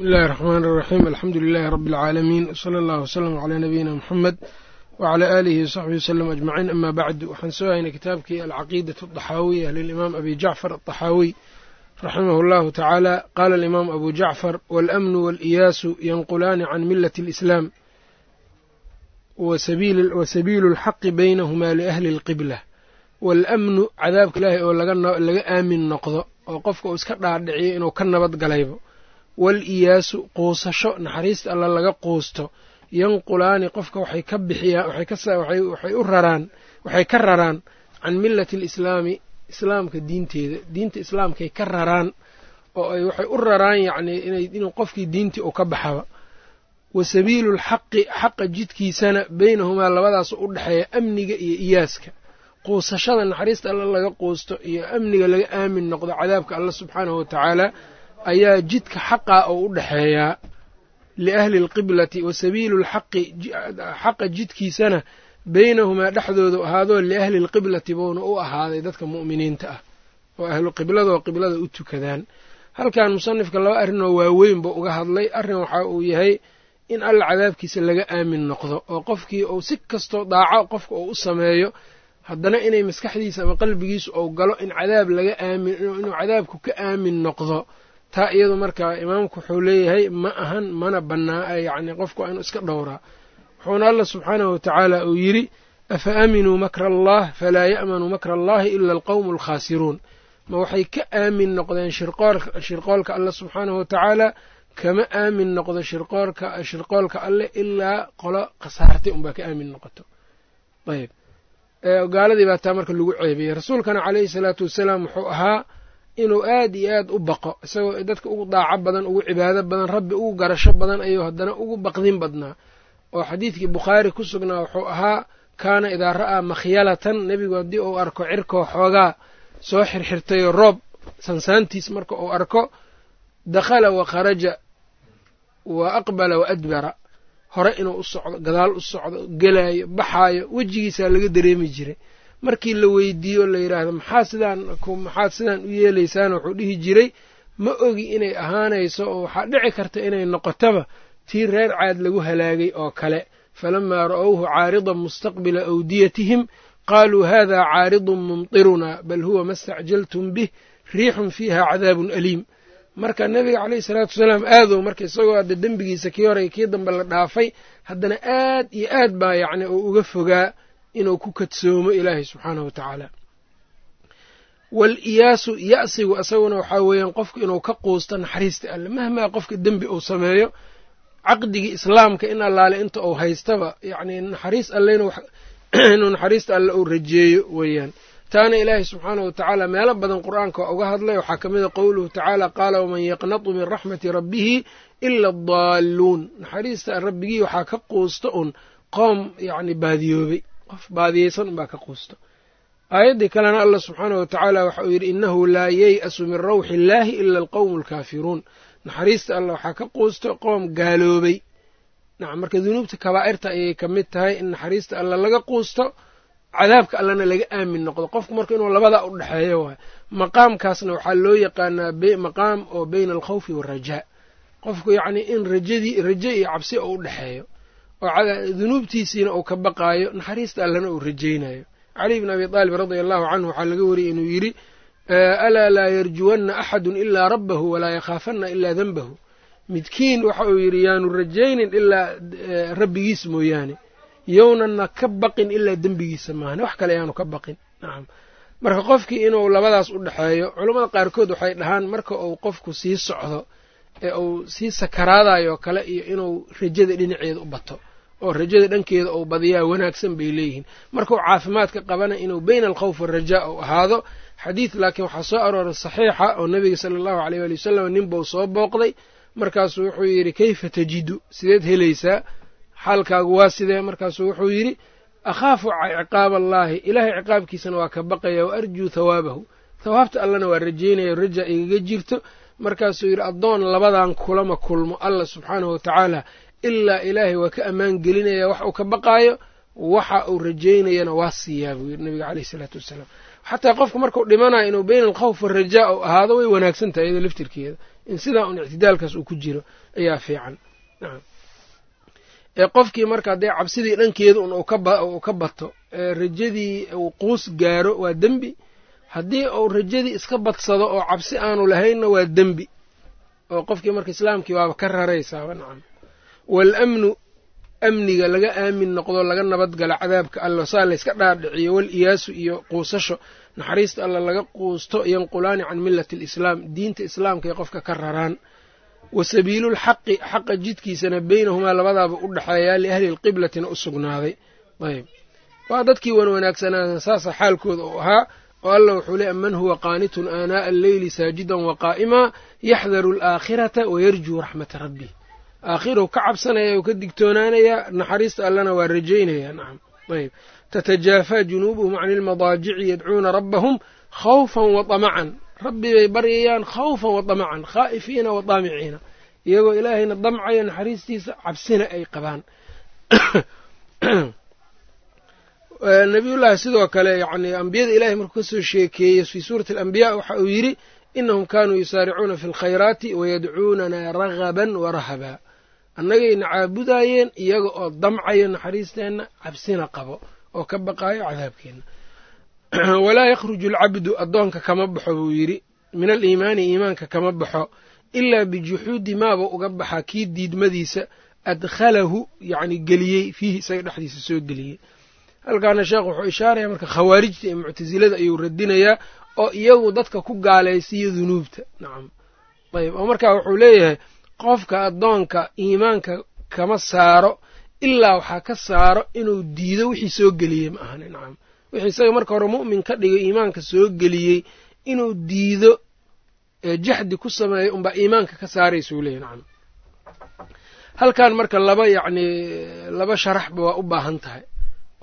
bismillahi raxmaani raxiim alxamdu lilaahi rabbi alcaalamiin wsala allahu wasalam calaa nabiyina muxamed wacalaa aalihi wasaxbihi wasalam ajmaciin. Amaa bacdu. Waxaan soo haynay kitaabkii alcaqiidatu adaxaawiya lilimaam abi jacfar adaxaawiy raximahu llahu tacaala. Qaala alimaamu abu jacfar waalamnu waaliyaasu yanqulaani can millati alislaam wa sabiilu alxaqi baynahumaa liahli alqibla. Waalamnu cadaabka ilaahay oo laga aamin noqdo oo qofka uu iska dhaadhiciyo inuu ka nabad galaybo wal-iyaasu quusasho naxariista alla laga quusto. Yanqulaani qofka waxay ka bixiyaan waxay u raraan waxay ka raraan can millati alislaami islaamka diinteeda. Diinta islaamkay ka raraan oo ay waxay u raraan yacnii inuu qofkii diintii uu ka baxaba. Wa sabiilu lxaqi xaqa jidkiisana beynahumaa labadaas u dhexeeya amniga iyo iyaaska. Quusashada naxariista alla laga quusto iyo amniga laga aamin noqdo cadaabka alla subxaanahu watacaala ayaa jidka xaqaa oo u dhexeeyaa liahli alqiblati wa sabiilu lxaqi xaqa jidkiisana beynahumaa dhexdoodu ahaadoo liahli alqiblati buuna u ahaaday dadka mu'miniinta ah oo ahlu qibladoo qiblada u tukadaan. Halkan musanifka laba arrinoo waaweyn buu uga hadlay. Arrin waxa uu yahay in alla cadaabkiisa laga aamin noqdo oo qofkii uu si kastoo daaco qofka uu u sameeyo haddana inay maskaxdiisa ama qalbigiisu ou galo in cadaab laga aamin inuu cadaabku ka aamin noqdo taa iyadu markaa imaamku wuxuu leeyahay ma ahan mana bannaa yacni qofku waa iska dhowraa wuxuuna alla subxaanahu watacaala uu yidhi afa aaminuu makra allah falaa ya'manuu makra allahi ila alqowmu alkhaasiruun ma waxay ka aamin noqdeen shirqoolka alle subxaanahu watacaala kama aamin noqdo shirqoolka alle ilaa qolo khasaartay unbaa ka aamin noqoto. Ayb gaaladii baa taa marka lagu ceebiyey. Rasuulkana caleyhi salaatu wasalaam wuxuu ahaa inuu aad iyo aad u baqo isagoo dadka ugu daaco badan ugu cibaado badan rabbi ugu garasho badan ayuu haddana ugu baqdin badnaa. Oo xadiidkii bukhaari ku sugnaa wuxuu ahaa kaana idaa ra'aa makhyalatan nebigu haddii uu arko cirkoo xoogaa soo xirxirtayoo roob sansaantiis marka uu arko dakhala wa kharaja wa aqbala wa adbara. Hore inuu u socdo gadaal u socdo gelaayo baxaayo wejigiisaa laga dareemi jiray markii la weydiiyo la yidhaahdo maxaa sidaan maxaad sidaan u yeelaysaan wuxuu dhihi jiray ma ogi inay ahaanayso oo waxaa dhici karta inay noqotaba tii reer caad lagu halaagay oo kale. Falamaa ra'owhu caaridan mustaqbila awdiyatihim qaaluu hada caaridun mumtirunaa bal huwa ma stacjaltum bih riixun fiiha cadaabun aliim. Marka nebiga caleyhi salaatu wasalaam aadow marka isagoo hadda dembigiisa kii hore kii dambe la dhaafay haddana aad iyo aad baa yacni uu uga fogaa inuu ku kadsoomo ilaahay subxaanahu wa tacaala. Wal-iyaasu ya'sigu isaguna waxaa weeyaan qofku inuu ka quusto naxariista alle. Mahmaa qofka dembi uu sameeyo caqdigii islaamka in allaale inta uu haystaba yacnii naxariis alle inuu naxariista alle uu rajeeyo weeyaan. Taana ilaahay subxaanahu wa tacaala meelo badan qur'aanka waa uga hadlay. Waxaa ka mid a qowluhu tacaala qaala waman yaqnatu min raxmati rabbihi ila adaalluun naxariista rabbigii waxaa ka quusta un qoom yacni baadiyoobay qof baadiyeysan unbaa ka quusto. Aayaddii kalena allah subxaanahu watacaala waxa uu yidhi innahu laa yey-asu min rawxi illaahi ila alqowmu alkaafiruun naxariista allah waxaa ka quusto qoom gaaloobay. Nacam marka dunuubta kabaa'irta ayay ka mid tahay in naxariista allah laga quusto cadaabka allana laga aamin noqdo. Qofku marka inuu labadaa u dhexeeyo waay maqaamkaasna waxaa loo yaqaanaa maqaam oo beyna alkhawfi waalrajaa qofku yacnii in rajadii raje iyo cabsi oo u dhexeeyo oo dunuubtiisiina uu ka baqaayo naxariista allana uu rajaynayo. Caliy bn abi aalib radia allahu canhu waxaa laga wariyey inuu yidhi alaa laa yarjuwanna axadun ilaa rabbahu walaa yakhaafanna ilaa denbahu midkiin waxa uu yidhi yaanu rajaynin ilaa rabbigiis mooyaane. Yownanna ka baqin ilaa dembigiisa maahan wax kale yaanu ka baqin. Nacam marka qofkii inuu labadaas u dhexeeyo culammada qaarkood waxay dhahaan marka uu qofku sii socdo ee uu sii sakaraadayo kale iyo inuu rajada dhinaceeda u bato oo rajada dhankeeda uu badiyaa wanaagsan bay leeyihiin. Markuu caafimaadka qabana inuu beyna alkhawf waalrajaa uu ahaado xadiid laakiin waxaa soo arooray saxiixa oo nebiga sala allahu aleyh waali wasalam ninbuu soo booqday. Markaasuu wuxuu yidhi kayfa tajidu? Sideed helaysaa. Xaalkaagu waa sidee? Markaasuu wuxuu yidhi akhaafu ciqaab allaahi ilaahay ciqaabkiisana waa ka baqaya wa arjuu thawaabahu. Thawaabta allana waa rajaynaya raja igaga jirto. Markaasuu yidhi addoon labadan kulama kulmo. Allah subxaanahu watacaala ilaa ilaahay waa ka ammaan gelinaya wax uu ka baqaayo waxa uu rajaynayana waa siiyaa buu yidhi nabiga caleyh isalaatu wassalaam xataa qofku markuu dhimanayo inuu beyna alkhawf waalrajaa u ahaado way wanaagsan tahay iyado laftirkeeda. In sidaa un ictidaalkaas uu ku jiro ayaa fiican. Ee qofkii marka haddee cabsidii dhankeeda un uu ka bato rajadii uu quus gaaro waa dembi. Haddii uu rajadii iska badsado oo cabsi aanu lahaynna waa dembi. Oo qofkii marka islaamkii waaba ka raraysaaba nacam waalamnu amniga laga aamin noqdo laga nabadgalo cadaabka alla saa layska dhaadhiciyo wal iyaasu iyo quusasho naxariista alla laga quusto yanqulaani can millati alislaam diinta islaamka ee qofka ka raraan. Wa sabiilulxaqi xaqa jidkiisana beynahumaa labadaaba u dhexeeyaa liahli lqiblatina u sugnaaday. Ayb waa dadkii wan wanaagsanaa saasa xaalkooda uu ahaa oo alla wuxuu leey man huwa qaanitun aanaa'a alleyli saajidan wa qaa'imaa yaxdaru alaakhirata wayarjuu raxmata rabbih aakhiruu ka cabsanaya u ka digtoonaanayaa naxariista allana waa rajaynaya nacam ayb. Tatajaafaa junuubuhum cani ilmadaajici yadcuuna rabbahum khawfan wa damacan rabbi bay baryayaan khawfan wa damacan khaa'ifiina wa daamiciina iyagoo ilaahayna damcaya naxariistiisa cabsina ay qabaan. Nabiyullaahi sidoo kale yacni ambiyada ilahay markuu ka soo sheekeeyey fii suurati alambiyaa waxa uu yidhi inahum kaanuu yusaaricuuna fi alkhayraati wayadcuunana ragaban wa rahabaa annagayna caabudaayeen iyaga oo damcayo naxariisteenna cabsina qabo oo ka baqaayo cadaabkeenna walaa yakhruju alcabdu addoonka kama baxo buu yidhi. Min aliimaani iimaanka kama baxo. Ilaa bijuxuudi maaba uga baxaa kii diidmadiisa adkhalahu yacni geliyey fiihi isaga dhexdiisa soo geliyey. Halkaana sheekh wuxuu ishaaraya marka khawaarijta iyo muctasilada ayuu radinayaa oo iyagu dadka ku gaalaysiiyo dunuubta. Nacam ayb oo marka wuxuu leeyahay qofka addoonka iimaanka kama saaro ilaa waxaa ka saaro inuu diido wixii soo geliyey ma ahani nacam. Wixii isaga marka hore mu'min ka dhigay iimaanka soo geliyey inuu diido jaxdi ku sameeyo unbaa iimaanka ka saaraysuu leeyahy nacam. Halkan marka laba yacni laba sharaxba waa u baahan tahay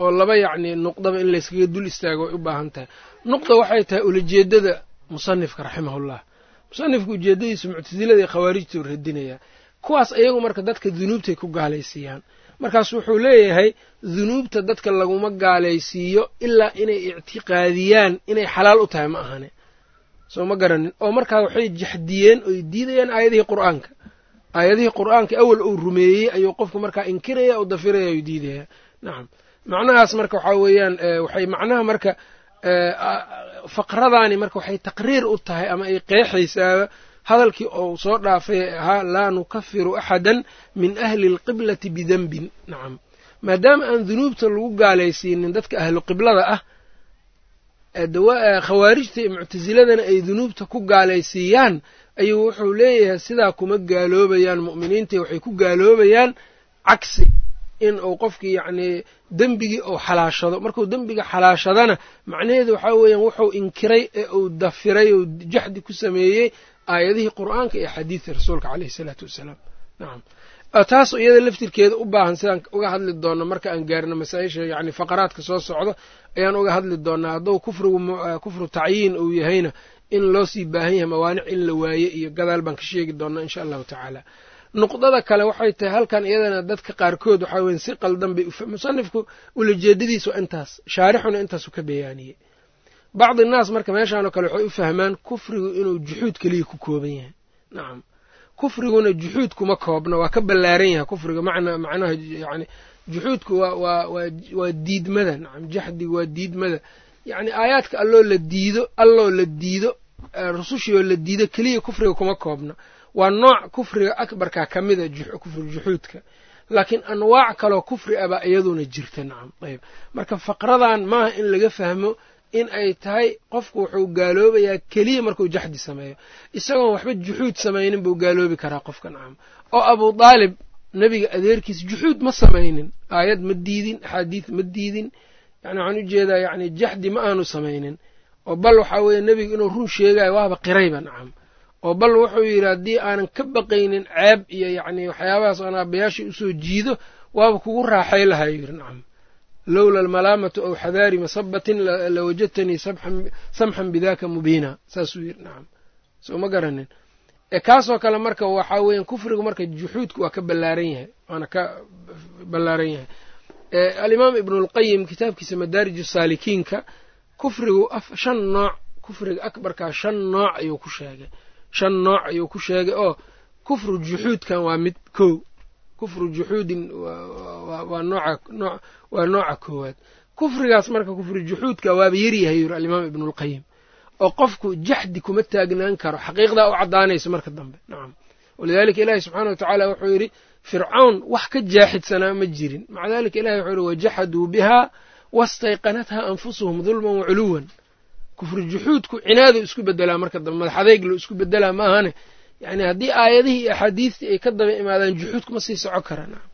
oo laba yacni nuqdaba in layskaga dul istaago way u baahan tahay. Nuqda waxay tahay ulajeedada musanifka raximahullah musanifka ujeedadiisu muctasilada iyo khawaarijtuu radinayaa kuwaas iyagu marka dadka dunuubtay ku gaalaysiiyaan. Markaas wuxuu leeyahay dunuubta dadka laguma gaalaysiiyo ilaa inay ictiqaadiyaan inay xalaal u tahay ma ahane. Soo ma garanin. Oo markaa waxay jaxdiyeen oy diidayaan aayadihii qur'aanka. Aayadihii qur'aanka awal uu rumeeyey ayuu qofku markaa inkiraya u dafiraya u diidaya nacam macnahaas marka waxaa weeyaan waxay macnaha marka faqradaani marka waxay taqriir u tahay ama ay qeexaysaaba hadalkii ou soo dhaafay ahaa laa nukafiru axadan min ahli alqiblati bidenbin nacam maadaama aan dunuubta lagu gaalaysiinin dadka ahlu qiblada ah khawaarijta iyo muctasiladana ay dunuubta ku gaalaysiiyaan ayuu wuxuu leeyahay sidaa kuma gaaloobayaan mu'miniinta waxay ku gaaloobayaan cagsi in uu qofkii yacnii dembigii uu xalaashado. Markuu dembiga xalaashadana macnaheedu waxaa weeyaan wuxuu inkiray ee uu dafiray ou jaxdi ku sameeyey aayadihii qur'aanka iyo xadiidii rasuulka caleyhi isalaatu wassalaam nacam taas iyada laftirkeeda u baahan sidaan uga hadli doonno marka aan gaarno masaa-isha yacni faqaraadka soo socdo ayaan uga hadli doonaa hadduu kufrigu kufru tacyiin uu yahayna in loo sii baahan yahay mawaanic in la waaye iyo gadaal baan ka sheegi doonaa insha allahu tacaala nuqdada kale waxay tahay halkan iyadana dadka qaarkood waxaa weyan si qaldan bay musanifku ulajeedadiisu intaas shaarixuna intaasu ka bayaaniyey bacdi naas marka meeshaanoo kale waxay u fahmaan kufrigu inuu juxuud keliya ku kooban yahay. Nacam kufriguna juxuud kuma koobna waa ka ballaaran yahay kufriga macna macnaha yani juxuudku waa diidmada nacam jaxdigu waa diidmada. Yacni aayaadka alloo la diido alloo la diido rusushioo la diido keliya kufriga kuma koobna waa nooc kufriga akbarkaa ka mida kufri juxuudka. Laakiin anwaac kaloo kufri ah baa iyaduna jirta nacam ayb marka faqradan maaha in laga fahmo in ay tahay qofku wuxuu gaaloobayaa keliya markuu jaxdi sameeyo. Isagoon waxba juxuud samaynin buu gaaloobi karaa qofka nacam oo abuu daalib nebiga adeerkiis juxuud ma samaynin. Aayad ma diidin axaadiid ma diidin. Yani waxaan u jeedaa yani jaxdi ma aanu samaynin. Oo bal waxaa weeye nebiga inuu run sheegayo waaba qirayba nacam oo bal wuxuu yidhi haddii aanan ka baqaynin ceeb iyo yacni waxyaabahaas aan aabayaashii u soo jiido waaba kugu raaxay lahaa. Yidhi nacam lowla almalaamatu aw xadaari masabatin lawajadtanii samxan bidaka mubiina. Saasuu yidhi nacam soo ma garanin. Kaasoo kale marka waxaa weeyaan kufrigu marka juxuudku waa ka ballaaran yahay waana ka ballaaran yahay. Alimaam ibnulqayim kitaabkiisa madaarij saalikiinka kufrigu shan nooc kufriga akbarkaa shan nooc ayuu ku sheegay shan nooc ayuu ku sheegay oo kufru juxuudkan waa mid kow. Kufru juxuudin waa nooca waa nooca koowaad. Kufrigaas marka kufru juxuudka waaba yaryahay yuri alimaam ibnulqayim oo qofku jaxdi kuma taagnaan karo xaqiiqdaa u caddaanayso marka dambe. Nacam walidaalika ilaahi subxaana wa tacaala wuxuu yidhi fircawn wax ka jaaxidsanaa ma jirin. Maca dalika ilahi wuxuu yihi wajaxaduu bihaa wastayqanatha anfusuhum dulman waculuwan kufri juxuudku cinaadu isku bedelaa marka dambe madax adeyg lo isku bedelaa ma ahane yani haddii aayadihii iyo axaadiistii ay ka daba imaadaan juxuudku ma sii soco kara nacam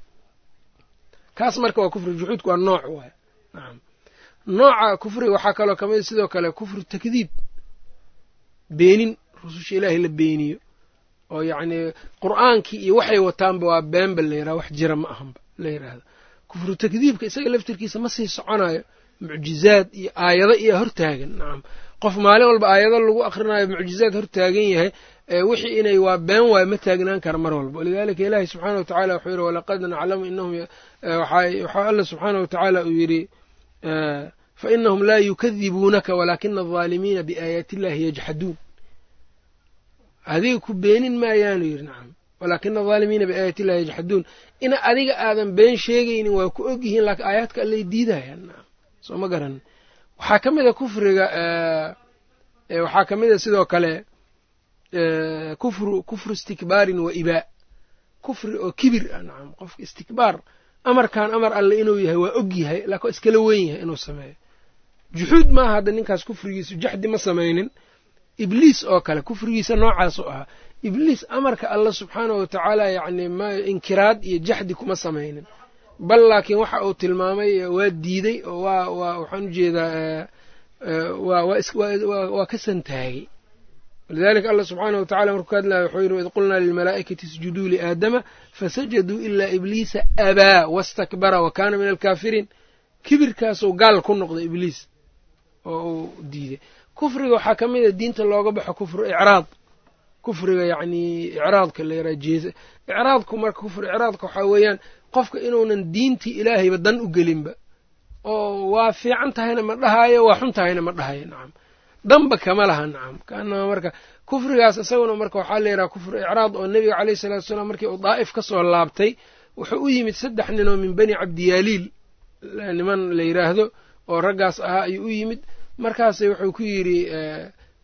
kaas marka waa kufri juxuudku waa nooc waay. Nacam nooca kufriga waxaa kaloo ka mid sidoo kale kufru takdiib. Beenin rususha ilaahay la beeniyo. Oo yacni qur'aankii iyo waxay wataanba waa beenba la yidhaha wax jira ma ahanba la yidhaahdo kufru takdiibka isaga laftirkiisa ma sii soconayo mucjizaad iyo aayado iyo hortaagan. Nacam qof maalin walba aayado lagu akhrinayo mucjizaad hortaagan yahay wixii inay waa been waayo ma taagnaan kara mar walba. Walidaalika ilaahi subxaana wa tacala wuxuu yidhi walaqad naclamu inahum waxaa alla subxaana wa tacaala uu yidhi fa inahum laa yukadibuunaka walaakina aldaalimiina biaayaati illahi yajxaduun adiga ku beenin maayaanu yidhi nacam walaakina aldaalimiina biaayaati illahi yajxaduun ina adiga aadan been sheegaynin waa ku og yihiin laakiin aayaadka allay diidayaan. Nacam soo ma garan. Waxaa ka mid a kufriga waxaa ka mid a sidoo kale kufru kufru istikbaarin wa ibaa kufri oo kibir ah nacam qofka istikbaar amarkan amar alle inuu yahay waa og yahay laakin waa iskala weyn yahay inuu sameeyo. Juxuud maaha hadda ninkaas kufrigiisu jaxdi ma samaynin. Ibliis oo kale kufrigiisa noocaas u ahaa ibliis amarka alla subxaanahu wa tacaala yacni ma inkiraad iyo jaxdi kuma samaynin bal laakiin waxa uu tilmaamay waa diiday oo waa waa waxaan u jeedaa waa ka santaagay. Walidalika allah subxaanahu wa tacala markuu ka hadlaya wuxuu yidhi waid qulnaa lilmalaa'ikati isjuduu liaadama fasajaduu ilaa ibliisa abaa wastakbara wa kaana min alkaafiriin kibirkaasuu gaal ku noqday ibliis oo uu diiday. Kufriga waxaa ka mid a diinta looga baxo kufru icraad kufriga yacni icraadka la yaraha jeesa icraadku marka kufru icraadka waxaa weeyaan qofka inuunan diintii ilaahayba dan u gelinba oo waa fiican tahayna ma dhahaayo waa xun tahayna ma dhahayo nacam danba kama laha nacam kaanama marka kufrigaas isaguna marka waxaa la yidhaha kufru icraad oo nebiga caleyhi salatu wasalaam markii uu daa'if ka soo laabtay wuxuu u yimid saddex nin oo min bani cabdiyaaliil niman la yidhaahdo oo raggaas ahaa ayuu u yimid. Markaase wuxuu ku yidhi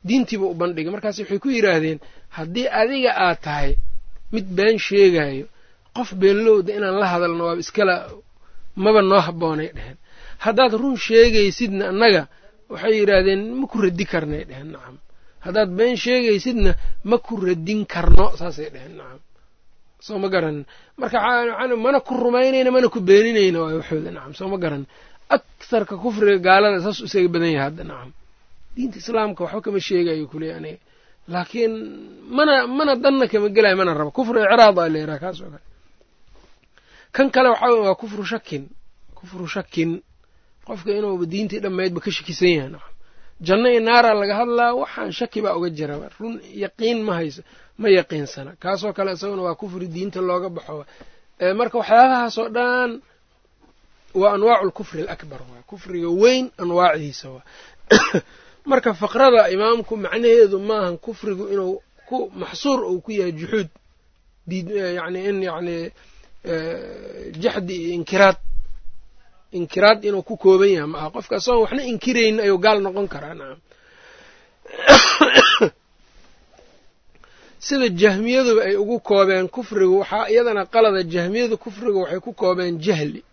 diintiiba u bandhigay. Markaase waxay ku yidhaahdeen haddii adiga aad tahay mid been sheegayo qof beenlowda inaan la hadalno waaba iskala maba noo habboonay dheheen. Haddaad run sheegaysidna annaga waxay yidhaahdeen ma ku radi karnay dheheen. Nacam haddaad been sheegaysidna ma ku radin karno saasay dheheen. Nacam soo ma garanin marka mana ku rumaynayna mana ku beeninayna waay waxooda. Nacam soo ma garanin aktharka kufriga gaalada saasuu isaga badan yahay hadda. Nacam diinta islaamka waxba kama sheegayo kuleey aniga laakiin mana mana danna kama gelayo mana rabo. Kufru icraad aa layidhaha kaas oo kale. Kan kale waxaa wey waa kufru shakin kufru shakin qofka inuuba diintii dhammaydba ka shakisan yahay nacam. Janno iyo naaraa laga hadlaa waxaan shaki baa uga jiraba run yaqiin ma hayso ma yaqiinsana. Kaasoo kale isaguna waa kufri diinta looga baxo. Marka waxyaabahaasoo dhan waa anwaacu lkufri alakbar waa kufriga weyn anwaacdiisa waa marka faqrada imaamku macnaheedu maahan kufrigu inuu ku maxsuur uu ku yahay juxuud yani in yani jaxdi iyo inkiraad inkiraad inuu ku kooban yahay. Ma aha qofka asagoon waxna inkiraynin ayuu gaal noqon karaa nacam sida jahmiyaduba ay ugu koobeen kufrigu waxaa iyadana qalada jahmiyadu kufrigu waxay ku koobeen jahli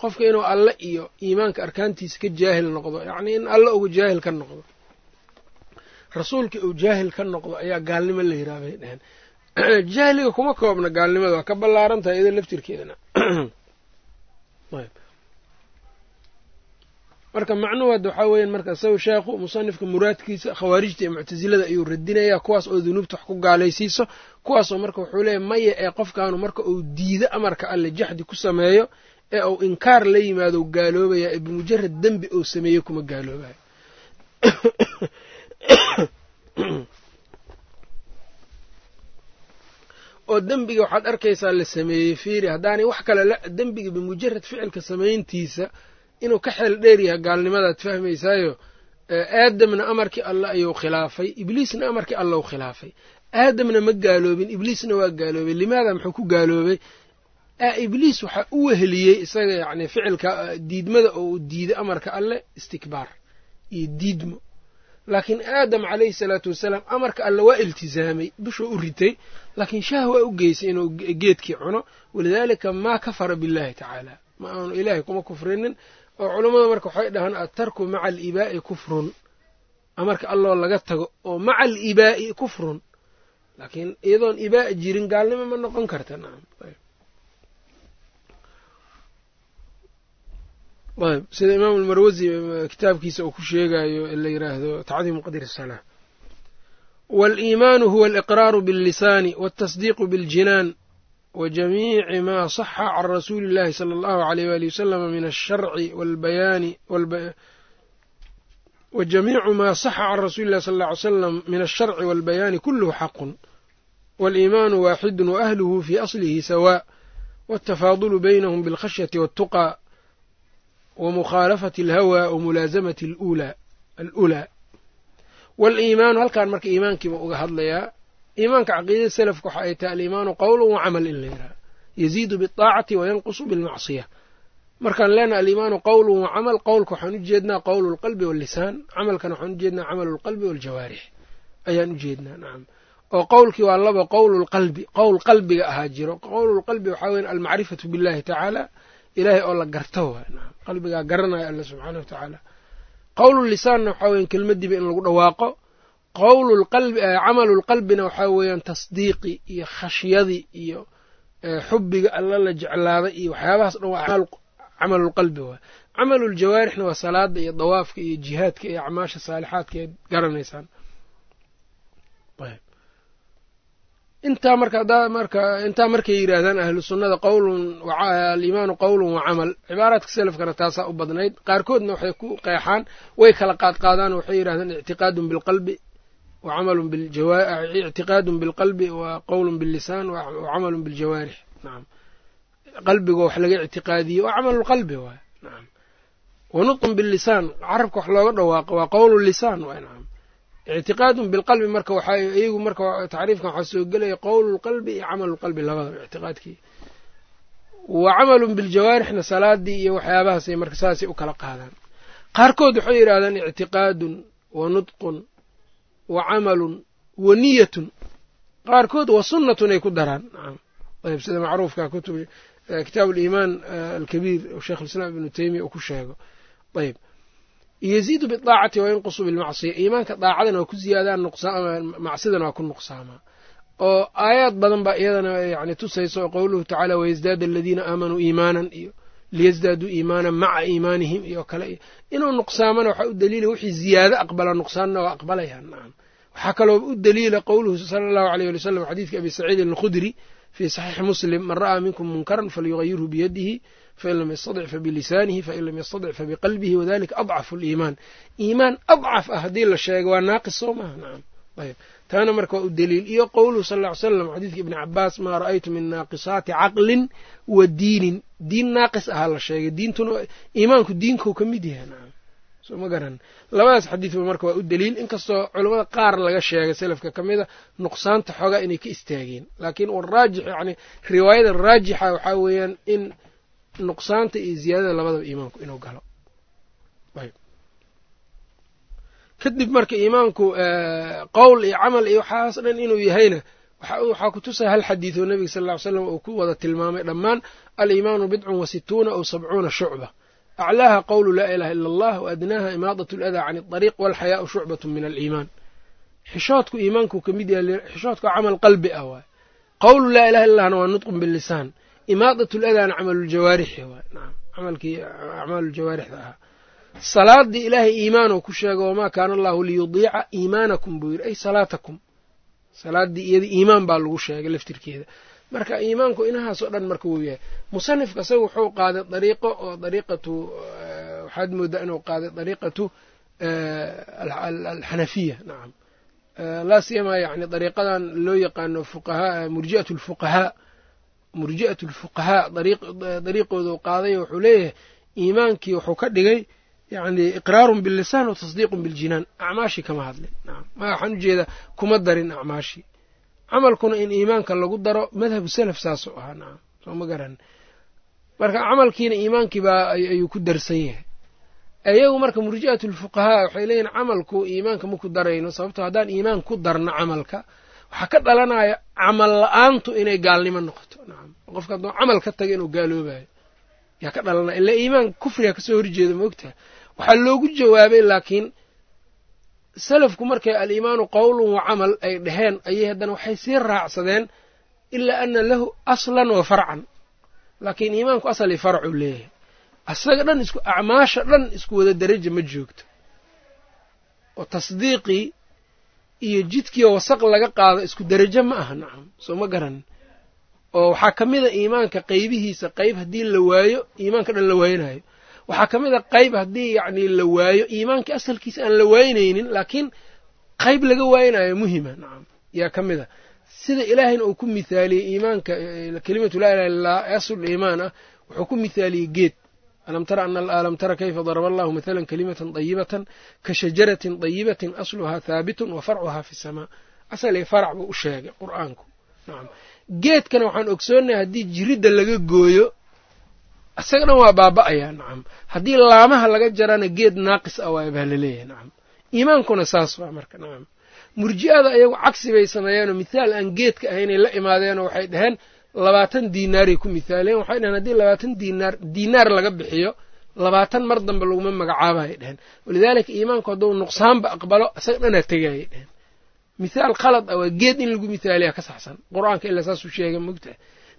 qofka inuu alle iyo iimaanka arkaantiisa ka jaahil noqdo yacnii in alle uga jaahil ka noqdo rasuulkii uu jaahil ka noqdo ayaa gaalnimo la yiraa bay dheheen jahliga kuma koobna gaalnimada waa ka ballaaran tahay iyadoo laftirkeedana. Marka macnuhu hadda waxaa weeyaan marka isaga sheekhu musanifka muraadkiisa khawaarijta iyo muctasilada ayuu radinayaa kuwaas oo dunuubta wax ku gaalaysiiso kuwaasoo marka wuxuu leeyahy maya ee qofkaanu marka uu diido amarka alle jaxdi ku sameeyo ee uu inkaar la yimaado gaaloobayaa ee bimujarad dembi uu sameeyo kuma gaaloobayo. Oo dembiga waxaad arkaysaa la sameeyey fiiri haddaanay wax kale dembiga bimujarad ficilka samayntiisa inuu ka xeel dheer yahay gaalnimadaad fahmaysaayo aadamna amarkii alle ayuu khilaafay ibliisna amarkii allou khilaafay. Aadamna ma gaaloobin ibliisna waa gaaloobay limaada muxuu ku gaaloobay ibliis waxaa u weheliyey isaga yacni ficilka diidmada oo uu diiday amarka alleh istikbaar iyo diidmo. Laakiin aadam calayhi salaatu wasalaam amarka alle waa iltisaamay dushuu u ritay laakiin shaah waa u geysay inuu geedkii cuno. Walidaalika maa kafara billahi tacaala. Ma aanu ilaahay kuma kufrinin oo culammada marka waxay dhahaan attarku maca alibaa'i kufrun. Amarka alloo laga tago oo maca alibaa'i kufrun. Laakiin iyadoon ibaa' jirin gaalnimo ma noqon karta ayb sida imaamu lmarwasi kitaabkiisa uu ku sheegayo in la yiraahdo tacdiimu qadri salaa waliimaanu huwa aliqraaru billisaani waltasdiiqu biاljinaan wa jamiici maa saxa can rasuuli illahi sala allahu aleyh wali wasalama min asharci walbayaani wa maa saxa can rasuuli illahi sal alla ly min alsharci walbayaani kuluhu xaqun. Waaliimaanu waaxidu waahluhu fii aslihi sawaa watafaadulu baynahum bilkhashyati wاtuqaa wa mukhaalafati alhawaa wa mulaasamati aluulaa halkan marka iimaankiiba uga hadlayaa iimaanka caqiidada salafka waxa ay tahay aliimaanu qowlun wa camal in la yidhaha yaziidu biaacati wa yanqusu bilmacsiya markaan leenaha aliimaanu qowlun wa qowlka waxaan u jeednaa qowlu lqalbi wallisaan camalkana waxaan ujeednaa camalu lqalbi waljawaarix ayaan u jeednaa nacam oo qowlkii waa laba qowlu lqalbi qowl qalbiga ahaa jiro qowlulqalbi waxaa weya almacrifatu billahi tacaala ilaahay oo la garto qalbigaa garanaya alla subxaana wa tacaala qowlu lisaanna waxaa weyan kelmadiiba in lagu dhawaaqo. Qowlu lqalbi camalu lqalbina waxaa weeyaan tasdiiqi iyo khashyadii iyo xubbiga alla la jeclaaday iyo waxyaabahaas dhan waa camalulqalbi waay. Camaluuljawaarixna waa salaada iyo dawaafka iyo jihaadka iyo acmaasha saalixaadka eed garanaysaan intaa marka marka intaa markay yidhaahdaan ahlu sunnada qowlun aliimaanu qowlun wa camal. Cibaaraadka selafkana taasaa u badnayd. Qaarkoodna waxay ku qeexaan way kala qaadqaadaan waxay yidhahdaan ictiqaadun bilqalbi wa camalun ictiqaadun bilqalbi wa qowlun billisaan wa camalun biljawaarix. Nacam qalbigo wax laga ictiqaadiye waa camalulqalbi waay. Nacam wa nutqun billisaan. Carabka wax looga dhawaaqo waa qowlu lisaan waay nacam ictiqaadun bilqalbi marka waxaa iyagu marka tacriifkan waxaa soo gelaya qowlu lqalbi iyo camalu lqalbi labadaba ictiqaadkii wa camalun biljawaarixna salaadii iyo waxyaabahaasay marka saasay u kala qaadaan qaarkood waxay yidhahdaan ictiqaadun wa nutqun wa camalun wa niyatun qaarkood wa sunnatun ay ku daraan ayb sida macruufka kutub kitaabu aliimaan alkabiir sheikh alislaam ibnu teymiya uu ku sheego ayb yaziidu bidaacati wa yanqusu bilmacsiya. Iimaanka daacadana waa ku ziyaadaan macsidana waa ku nuqsaamaa oo aayaad badan baa iyadana yani tusayso oo qowluhu tacaala wayasdaada aladiina aamanuu iimaanan iyo liyasdaaduu iimaanan maca iimaanihim iyo kale. Iyo inuu nuqsaamana waxaa u daliila wixii ziyaado aqbala nuqsaanna waa aqbalayaan nacam waxaa kaloo u daliila qowluhu sala allahu aleyh ali wasalam xadiidka abi saciidin alkhudri fii saxiixi muslim man ra'aa minkum munkaran falyugayirhu biyadihi fain lam yastadic fabilisaanihi fain lam yastadic fabiqalbihi wadalika adcafu aliimaan iimaan adcaf ah haddii la sheego waa naaqis soo maaha nacam ayb taana marka waa u daliil iyo qowluhu sal ly slam xadiidka ibni cabaas maa ra'aytu min naaqisaati caqlin wa diinin diin naaqis ahaa la sheegay diintuna iimaanku diinkuu ka mid yahay nacam soo ma garan labadaas xadiidba marka waa u daliil inkastoo culammada qaar laga sheegay selafka ka mid a nuqsaanta xoogaa inay ka istaageen laakiin waraajix yani riwaayada raajixa waxaa weeyaan in nuqsaanta iyo ziyaadada labadaba iimaanku inuu galo. Kadib marka iimaanku qowl iyo camal iyo waxaas dhan inuu yahayna waxaa ku tusaya hal xadiidoo nebiga sal ly slam uu ku wada tilmaamay dhammaan aliimaanu bidcun wa situuna aw sabcuuna shucba. Aclaaha qowlu laa ilaha ila allah wa adnaaha imaadat aladaa can adariiq walxayaau shucbatu min aliimaan. Xishoodku iimaanku ka mid yahay xishoodku camal qalbi ah waay. Qowlu laa ilaha illahna waa nutqun bilisaan imaadat nacam camalkii acmaaluljawaarixda ahaa. Salaadii ilaahay iimaan oo ku sheega wamaa kaana allahu liyudiica iimaanakum buu yidhi ay salaatakum. Salaadii iyadii iimaan baa lagu sheegay laftirkeeda. Marka iimaanku inahaasoo dhan marka wuu yahay musanifka isaga wuxuu qaaday dariiqo oo dariiqatu waxaad moodaa inuu qaaday dariiqatu alxanafiya nacam laa siyamaa yani dariiqadan loo yaqaano fuqahaa murji'atu lfuqahaa murji'atu lfuqahaa dariiqooda u qaaday wuxuu leeyahay iimaankii wuxuu ka dhigay yani iqraarun billisaan wa tasdiiqun biljinaan. Acmaashii kama hadlin. Waxaan u jeedaa kuma darin acmaashii camalkuna in iimaanka lagu daro madhabu salaf saasuu ahaa. Nacam soo ma garan. Marka camalkiina iimaankii baa ayuu ku darsan yahay. Iyagu marka murji'atu lfuqahaa waxay leeyihiin camalku iimaanka maku darayno sababto haddaan iimaan ku darno camalka waxaa ka dhalanaya camal la'aantu inay gaalnimo noqoto. Qofka hadduu camal ka taga inuu gaaloobayo yaa ka dhalanaya. Ilaa iimaan kufriga ka soo horjeeda maogtaha waxaa loogu jawaabay laakiin salafku markay aliimaanu qowlun wa camal ay dhaheen ayay haddana waxay sii raacsadeen ilaa ana lahu aslan wa farcan. Laakiin iimaanku asal i farcuu leeyahay. Asaga dhan isku acmaasha dhan isku wada daraja ma joogto. Oo tasdiiqii iyo jidkiioo wasaq laga qaado isku derajo ma aha nacam. Soo ma garanin oo waxaa ka mid a iimaanka qaybihiisa qayb haddii la waayo iimaanka dhan la waaynayo. Waxaa ka mid a qayb haddii yacnii la waayo iimaankii asalkiisa aan la waaynaynin laakiin qayb laga waaynayo muhima nacam. Yaa ka mid a. Sida ilaahayna uu ku mithaaliyey iimaanka kelimatu laa ilaha illaa asl iimaan ah wuxuu ku mithaaliyey geed alam tara alam tara kayfa daraba allahu mathalan kalimatan dayibatan ka shajaratin dayibatin asluhaa haabitun wa farcuhaa fi samaa asalii farac buu u sheegay qur'aanku nacam geedkana waxaan ogsoonnahay haddii jiridda laga gooyo isaga dhan waa baaba'ayaa nacam haddii laamaha laga jarana geed naaqis ah waay baa la leeyahay nacam iimaankuna saas waa marka nacam murji'ada ayagu cagsi bay sameeyeenoo mithaal aan geedka ahaynay la imaadeenoo waxay dhaheen labaatan diinaaray ku mithaaleen waxay dhaheen haddii labaatan diinaar diinaar laga bixiyo labaatan mar dambe laguma magacaabayay dheheen. Walidaalika iimaanku hadduu nuqsaanba aqbalo isaga dhanaa tegayay dheheen. Mithaal khalad ah waa geed in lagu mithaaliyaa ka saxsan. Qur'aanka ilaa saasuu sheegay mogtaha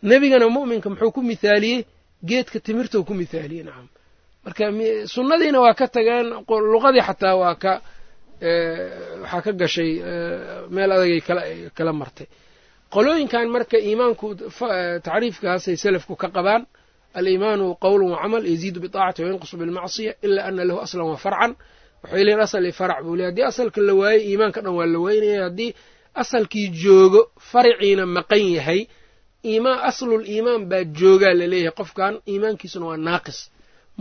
nebigana mu'minka muxuu ku mithaaliyey geedka timirtou ku mithaaliyey nacam marka sunnadiina waa ka tageen luqadii xataa waa ka waxaa ka gashay meel adagay kala martay qolooyinkan marka iimaanku tacriifkaasay salafku ka qabaan aliimaanu qowlun wacamal yaziidu biطaacati wayanqusu bilmacsiya ila ana lahu aslan wa farcan. Waxay leeyiin asal i farac buu ley haddii asalka la waayey iimaanka dhan waa la weynaya haddii asalkii joogo farciina maqan yahay aslul iimaan baa joogaa la leeyahay qofkan iimaankiisuna waa naaqis.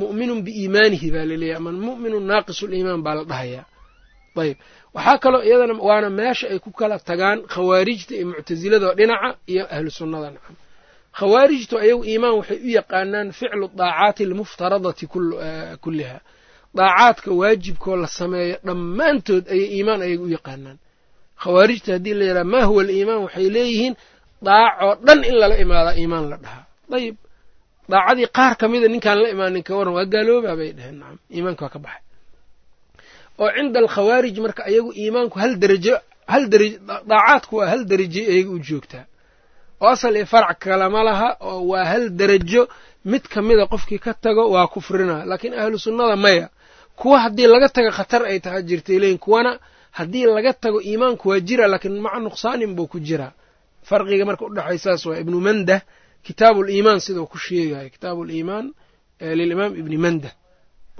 Mu'minun biiimaanihi baa la leeyahay ama mu'minun naaqisuliimaan baa la dhahayaa. Ayb waxaa kaloo iyadana waana meesha ay ku kala tagaan khawaarijta iyo muctasilada dhinaca iyo ahlu sunnada nacam khawaarijtu ayagu iimaan waxay u yaqaanaan ficlu daacaati almuftaradati kulliha. Daacaadka waajibkoo la sameeyo dhammaantood ayay iimaan ayaga u yaqaanaan. Khawaarijta haddii la yidhaha maa huwa aliimaan waxay leeyihiin daacoo dhan in lala imaadaa iimaan la dhahaa. Ayib daacadii qaar ka mida ninkaan la imaanin ka waran waa gaaloobaa bay dheheen nacam iimaanka waa ka baxay oo cinda alkhawaarij marka ayagu iimaanku hal derajo hal deraj daacaadku waa hal derajay ayaga u joogtaa oo asal iyo farac kalama laha oo waa hal derajo mid ka mida qofkii ka tago waa kufrina. Laakiin ahlu sunnada maya kuwa haddii laga tago khatar ay tahay jirtay leyin kuwana haddii laga tago iimaanku waa jira laakiin maca nuqsaanin buu ku jiraa farqiga marka udhexay saas waa ibnu mandah kitaabu liimaan sidau ku sheegayo kitaabu liimaan lilimaam ibni mandah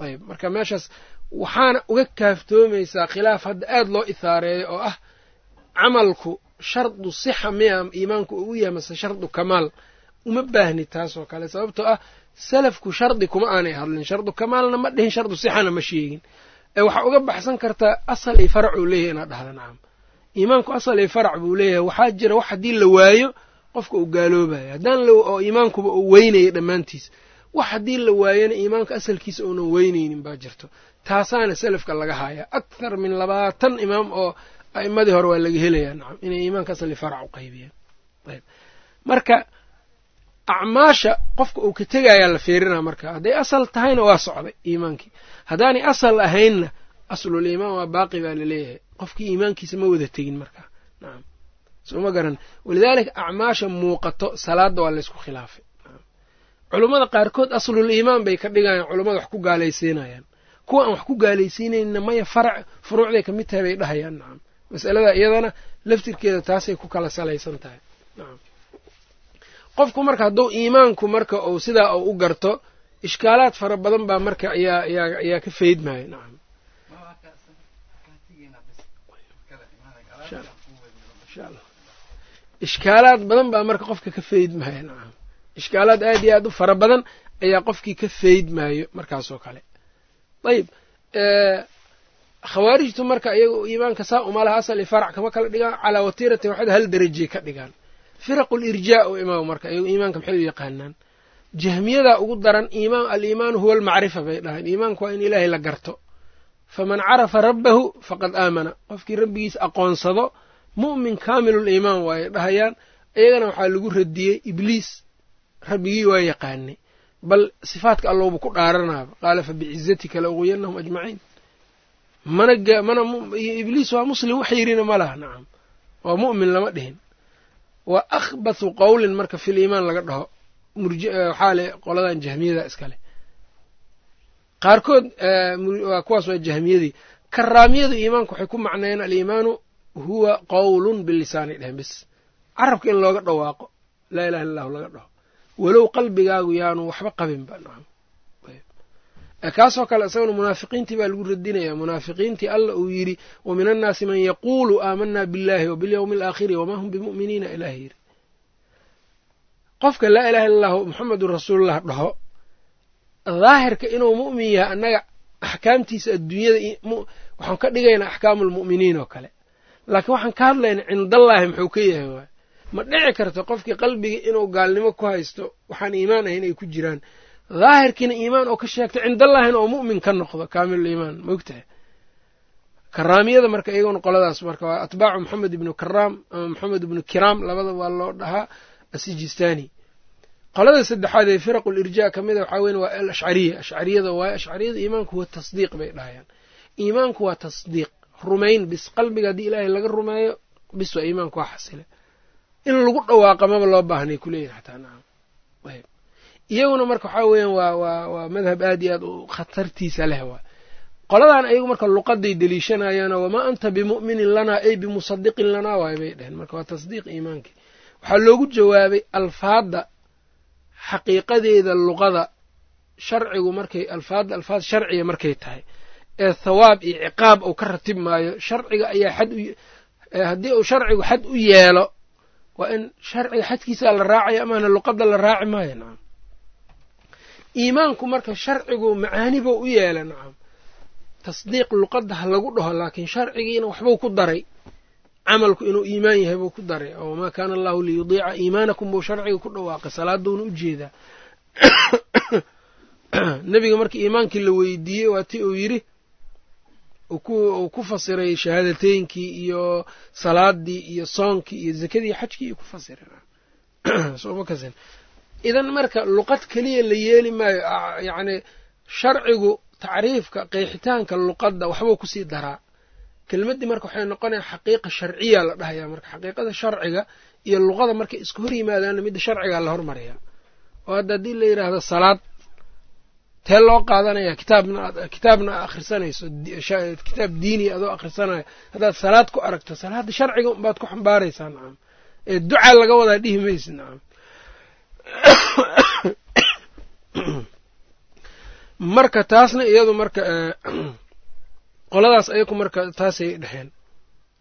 ayb marka meeshaas waxaana uga kaaftoomaysaa khilaaf hadda aada loo ithaareeyo oo ah camalku shardu sixa miya iimaanku uu u yahay mase shardu kamaal. Uma baahni taasoo kale sababtoo ah salafku shardi kuma aanay hadlin. Shardu kamaalna ma dhihin shardu sixana ma sheegin. Ee waxaa uga baxsan kartaa asal i farac uu leeyahay inaad dhahda nacam iimaanku asal i farac buu leeyahay. Waxaa jira wax haddii la waayo qofka uu gaaloobayo. Haddaan oo iimaankuba uu weynaya dhammaantiis wax haddii la waayona iimaanka asalkiisa uunan weynaynin baa jirto. Taasaana salafka laga hayaa akthar min labaatan imaam oo a'immadii hore waa laga helayaa. Nacam inay iimaanka asal i farac u qaybiyaan. Ayb. Marka acmaasha qofka uu ka tegayaa la fiirinaa marka hadday asal tahayna waa socday iimaankii. Haddaanay asal ahaynna aslul iimaan waa baaqi baa la leeyahay qofkii iimaankiisa ma wada tegin marka. Nacam soo ma garan. Walidaalika acmaasha muuqato salaadda waa laysku khilaafay culummada qaarkood aslul iimaan bay ka dhigayaan culummada wax ku gaalaysiinayaan. Kuwa aan wax ku gaalaysiinayna maya farac furuucday ka mid tahay bay dhahayaan nacam masalada iyadana laftirkeeda taasay ku kala salaysan tahay nacam qofku marka hadduu iimaanku marka uu sidaa uu u garto ishkaalaad fara badan baa marka ayaa ayaa ayaa ka faydmaya nacam ishkaalaad badan baa marka qofka ka faydmaya nacam ishkaalaad aad iyo aad u fara badan ayaa qofkii ka faydmaayo markaasoo kale. Ayib khawaarijtu marka iyaga iimaanka saa umalaha asal farac kama kala dhigaan calaa watiiratin waxayd hal derajey ka dhigaan. Firaqul irjaa u imaam marka iyagu iimaanka maxay u yaqaanaan? Jahmiyadaa ugu daran iimaan aliimaanu huwa almacrifa bay dhahaan. Iimaanku waa in ilaahay la garto. Faman carafa rabbahu faqad aamana. Qofkii rabbigiis aqoonsado mu'min kaamiluliimaan waayay dhahayaan iyagana waxaa lagu radiyey ibliis rabbigii waa yaqaanay. Bal sifaadka allowba ku dhaaranaaba qaala fa bicizatika la uqwiyanahum ajmaciin mana mana ibliis waa muslim wax yirina ma laha. Nacam waa mu'min lama dhihin. Waa akhbathu qowlin marka fil iimaan laga dhaho waxaa le qoladan jahmiyada iskale. Qaarkood waa kuwaas waa jahmiyadii. Karaamiyadu iimaanku waxay ku macneeyeen aliimaanu huwa qowlun bilisaanay dhehen bis. Carabka in looga dhawaaqo laa ilaha illa allahu laga dhaho walow qalbigaagu yaanu waxba nacam. Kaasoo kale isagana munaafiqiintii baa lagu radinaya. Munaafiqiintii alla uu yidhi wa min annaasi man yaquulu aamanaa biاllahi wa biاlyowmi alaakhiri wamaa hum bimu'miniina ilaah yidhi. Qofka laa ilaha illa allahu muxamedun rasuulullah dhaho daahirka inuu mu'min yahay annaga axkaamtiisa adduunyada waxaan ka dhigaynaa axkaamu oo kale. Laakiin waxaan ka hadlaynaa cindallaahi muxuu ka yahay ma dhici karto qofkii qalbiga inuu gaalnimo ku haysto waxaan iimaan ahayn ay ku jiraan. Daahirkiina iimaan oo ka sheegto cindallaahina oo mu'min ka noqdo kaamiluliimaan maogtahay karaamiyada marka iyaguna qoladaas marka waa atbaacu moxamed ibnu karaam ama moxamed ibnu kiraam labada waa loo dhahaa asijistani qolada saddexaad ee firaqu lirjaa ka mida waxaa weyn waa alashcariya ashcariyada waaye ashcariyada iimaanku waa tasdiiq bay dhahayaan. Iimaanku waa tasdiiq rumayn bis qalbiga haddii ilaahay laga rumeeyo bis waa iimaanku waa xasile in lagu dhawaaqa maba loo baahnay kuleeyihin xataa nacam ayb iyaguna marka waxaa weeyaan waa waa madhab aad iyo aad u khatartiisa leh waa. Qoladan ayagu marka luqaday deliishanayaano wamaa anta bimu'minin lanaa ay bimusadiqin lanaa waay bay dheheen marka waa tasdiiq iimaankii. Waxaa loogu jawaabay alfaadda xaqiiqadeeda luqada sharcigu markay alfaadda alfaad sharciga markay tahay. Ee thawaab iyo ciqaab uu ka ratib maayo sharciga ayaa xad haddii uu sharcigu xad u yeelo waa in sharciga xadkiisaa la raacaya amaana luqadda la raaci maayo nacam iimaanku marka sharcigu macaanibo u yeela nacam tasdiiq luqadda ha lagu dhaho laakiin sharcigiina waxbuu ku daray. Camalku inuu iimaan yahay buu ku daray. Oo wamaa kaana allahu liyudiica iimaanakum buu sharciga ku dhawaaqay. Salaaduuna u jeedaa nebiga markii iimaankii la weydiiyey waa ti uu yidhi ku fasiray shahaadateynkii iyo salaadii iyo soonkii iyo zakadii xajkii iyo ku fasiray. Idan marka luqad keliya la yeeli maayo yacni sharcigu tacriifka qeexitaanka luqadda waxbuu ku sii daraa. Kelmaddii marka waxay noqonaya xaqiiqa sharciya la dhahaya marka xaqiiqada sharciga iyo luqada markay isku hor yimaadaanna midda sharcigaa la hormariyaa oo hadda haddii la yidhaahdo salaad tee loo qaadanaya kitaabna akhrisanayso kitaab diini adoo akhrisanayo haddaad salaad ku aragto salaadda sharciga unbaad ku xambaaraysaa nacam ee duca laga wadaa dhihi maysid nacam marka taasna iyadu marka qoladaas ayaku marka taasay dhexeen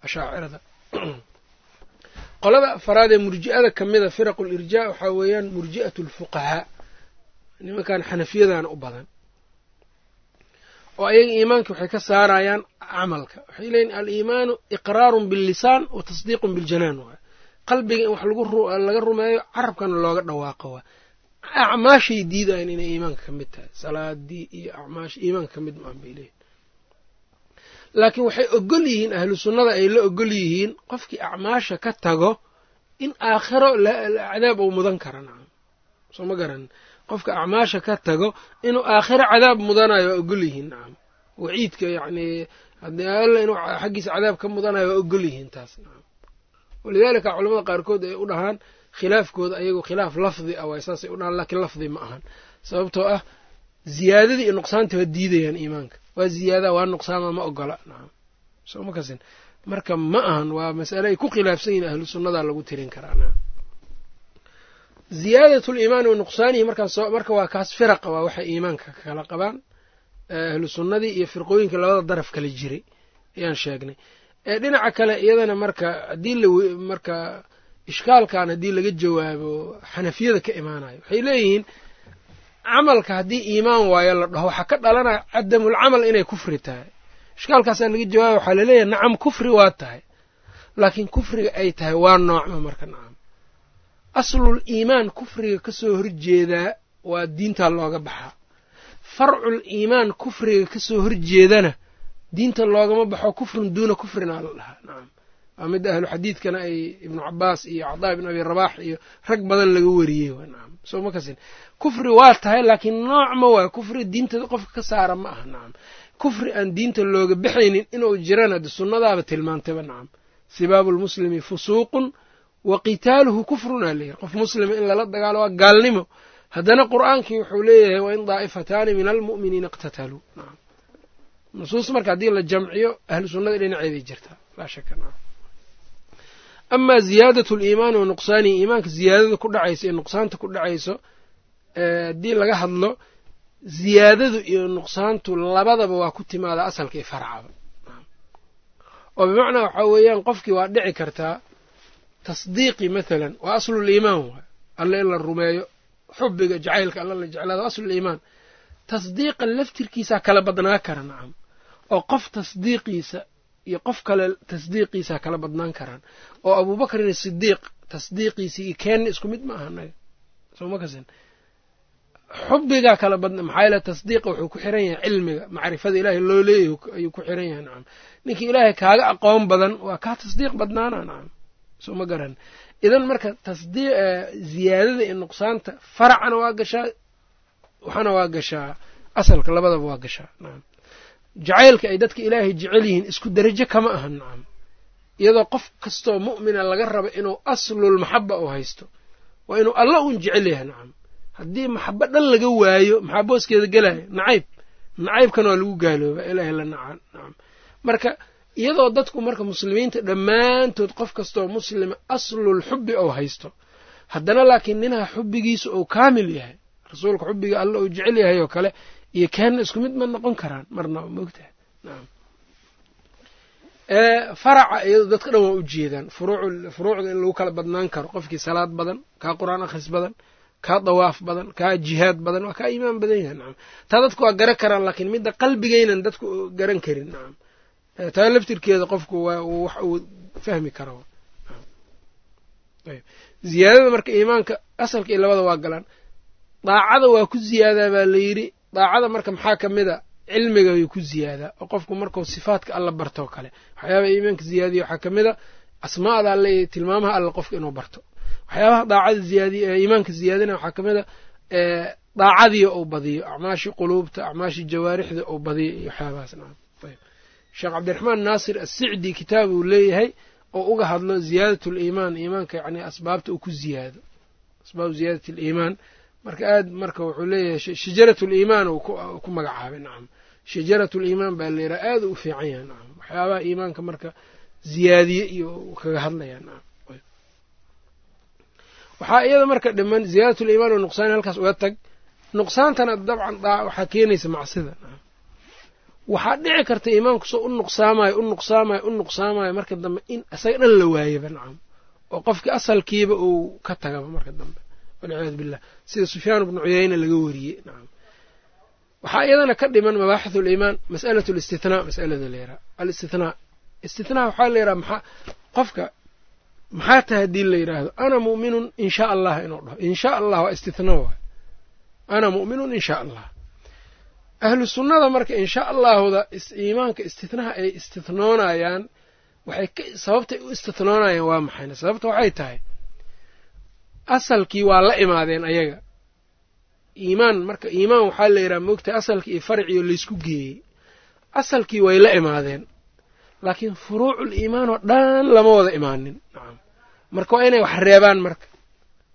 ashaacirada. Qolada afaraad ee murji'ada ka mida firaqu lirjaa waxaa weeyaan murji'atu alfuqahaa nimankan xanafiyadana u badan oo ayaga iimaanka waxay ka saarayaan camalka. Waxay leeyiin aliimaanu iqraarun billisaan wa tasdiiqun biljanaan. Waay qalbiga in wax laga rumeeyo carabkana looga dhawaaqo waa acmaashay diidayan inay iimaanka ka mid tahay. Salaadii iyo acmaash iimaanka ka mid maan bay leeyihiin laakiin waxay ogol yihiin ahlu sunnada ay la ogol yihiin qofkii acmaasha ka tago in aakhiro cadaab uu mudan kara nacam soo ma garan qofka acmaasha ka tago inuu aakhiro cadaab mudanayo waa ogol yihiin. Nacam waciidka yacnii haddii alla inuu xaggiisa cadaab ka mudanayo waa ogol yihiin taas. Nacam walidaalika culamada qaarkood ay u dhahaan khilaafkooda ayagu khilaaf lafdi ah waay saasay u dhahaan laakiin lafdi ma ahan. Sababtoo ah ziyaadadii iyo nuqsaanta waa diidayaan iimaanka. Waa ziyaada waa nuqsaama ma ogola. Nacam soo ma kasin. Marka ma ahan waa masale ay ku khilaafsan yihiin ahlu sunnadaa lagu tirin karaa. Nacam ziyaadat liimaani wa nuqsaanihi marka waa kaas firaqa waa waxay iimaanka kala qabaan. Ahlu sunnadii iyo firqooyinka labada daraf kala jiray ayaan sheegnay. Dhinaca kale iyadana marka haddii marka ishkaalkan haddii laga jawaabo xanafiyada ka imaanayo waxay leeyihiin camalka haddii iimaan waayo la dhaho waxaa ka dhalanaya cadamulcamal inay kufri tahay. Ishkaalkaasaa laga jawaabay waxaa la leeyahay nacam kufri waa tahay. Laakiin kufriga ay tahay waa noocma marka nacam aslul iimaan kufriga ka soo horjeedaa waa diintaa looga baxaa farcul iimaan kufriga ka soo horjeedana diinta loogama baxo kufrun duuna kufrinaa la nacam waa midda ahlu xadiidkana ay ibnu cabaas iyo cadaa ibn abi rabaax iyo rag badan laga wariyey. Nacam soo ma kasin. Kufri waa tahay laakiin nooc ma waay kufri diinta qofka ka saara ma aha. Nacam kufri aan diinta looga baxaynin inuu jirana de sunnadaaba tilmaantayba nacam sibaabu lmuslimi fusuuqun wa qitaaluhu kufrunaa layiri qof muslima in lala dagaalo waa gaalnimo. Haddana qur'aankii wuxuu leeyahay wain daa'ifataani min almu'miniina iqtataluu. Nusuus marka haddii la jamciyo ahlu sunnada dhinaceeday jirtaa. Laa shaka amaa ziyaadatu liimaani wa nuqsaanihi iimaanka ziyaadada ku dhacayso iyo nuqsaanta ku dhacayso haddii laga hadlo ziyaadadu iyo nuqsaantu labadaba waa ku timaada asalka iyo farcaba oo bimacnaa waxaa weeyaan qofkii waa dhici kartaa tasdiiqi mathalan waa asluliimaan waay. Alle in la rumeeyo xubiga jacaylka alla la jeclaado asluliimaan tasdiiqa laftirkiisaa kala badnaa kara nacam oo qof tasdiiqiisa iyo qof kale tasdiiqiisaa kala badnaan karaan. Oo abuubakrin sidiiq tasdiiqiisii iyo keenna isku mid ma aha naga. Soo ma kasin? Xubigaa kala badna maxaa yaele tasdiiqa wuxuu ku xiran yahay cilmiga macrifada ilaahay loo leeyahy ayuu ku xiran yahay nacam ninkii ilaahay kaaga aqoon badan waa kaa tasdiiq badnaana nacam soo ma garan. Idan marka tasdii ziyaadada iyo nuqsaanta faracana waa gashaa waxana waa gashaa asalka labadaba waa gashaa nacam jacaylka ay dadka ilaahay jecel yihiin isku derajo kama aha nacam iyadoo qof kastoo mu'mina laga rabo inuu aslulmaxaba u haysto waa inuu alla uun jecel yahay nacam haddii maxabo dhan laga waayo maxaa booskeeda gelaya nacayb nacaybkana waa lagu gaalooba ilaahay la naca nacam marka iyadoo dadku marka muslimiinta dhammaantood qof kastoo muslima aslul xubbi ou haysto haddana laakiin ninaha xubbigiisa ou kaamil yahay rasuulka xubbiga alla uu jecel yahay oo kale iyo keenna isku mid ma noqon karaan marnaba maogtahay faraca iyadoo dadka dhan waa u jeedaan furuucda in lagu kala badnaan karo qofkii salaad badan kaa qur'aan akhris badan kaa dawaaf badan kaa jihaad badan waa kaa iimaan badan yahay nacam taa dadku waa garan karaan laakiin midda qalbigaynan dadku garan karin nacam taa laftirkeeda qofku waa wax uu fahmi karo. Ziyaadada marka iimaanka asalka iyo labada waa galaan. Daacada waa ku ziyaadaa baa la yidhi. Daacada marka maxaa ka mid a? Cilmiga way ku ziyaadaa. Oo qofku markuu sifaadka alla bartoo kale. Waxyaabaha iimaanka ziyaadiya waxaa ka mid a? Asmaada alle iyo tilmaamaha alle qofka inuu barto. Waxyaabaha daacada ziyaadiy iimaanka ziyaadina waxaa ka mid a? Daacadii ou badiyo. Acmaashii quluubta acmaashii jawaarixda ou badiyo iyo waxyaabahaas nacam ayb sheekh cabdiraxmaan naasir assicdi kitaab uu leeyahay oo uga hadlo ziyaadat liimaan iimaanka yani asbaabta uu ku ziyaado. Asbaabu ziyaadat aliimaan marka aad marka wuxuu leeyahay shajarat liimaan uu ku magacaabay nacam shajarat liimaan baa layidhaha aad u fiican yahay nacam waxyaabaha iimaanka marka ziyaadiye iyo kaga hadlaya nacam waxaa iyada marka dhiman ziyaadat liimaan oo nuqsaan halkaas uga tag. Nuqsaantana dabcan waxaa keenaysa macsida nacam waxaa dhici karta iimaanku soo u nuqsaamayo u nuqsaamayo u nuqsaamayo marka dambe in isaga dhan la waayaba nacam. Oo qofkii asalkiiba uu ka tagaba marka dambe. Walciyaadu billah sida sufyaan bnu cuyeyne laga wariyey nacam. Waxaa iyadana ka dhiman mabaaxithu liimaan mas'alatu listithnaa masalada la yaraha alistithnaa istithnaa waxaa la yaraha maxaa qofka maxaa tahay haddii la yidhaahdo ana mu'minun in shaa allah inuu dhaho. In shaa allah waa istithnaa waay. Ana mu'minun in shaa allah ahlu sunnada marka in shaa allahuda iimaanka istithnaha ay istithnoonayaan waxay sababtay u istithnoonayaan waa maxayna sababta waxay tahay asalkii waa la imaadeen ayaga. Iimaan marka iimaan waxaa la yidhaha moogtahay asalkii iyo farciyo laysku geeyey. Asalkii way la imaadeen laakiin furuucul iimaan oo dhan lama wada imaanin. Marka waa inay wax reebaan marka.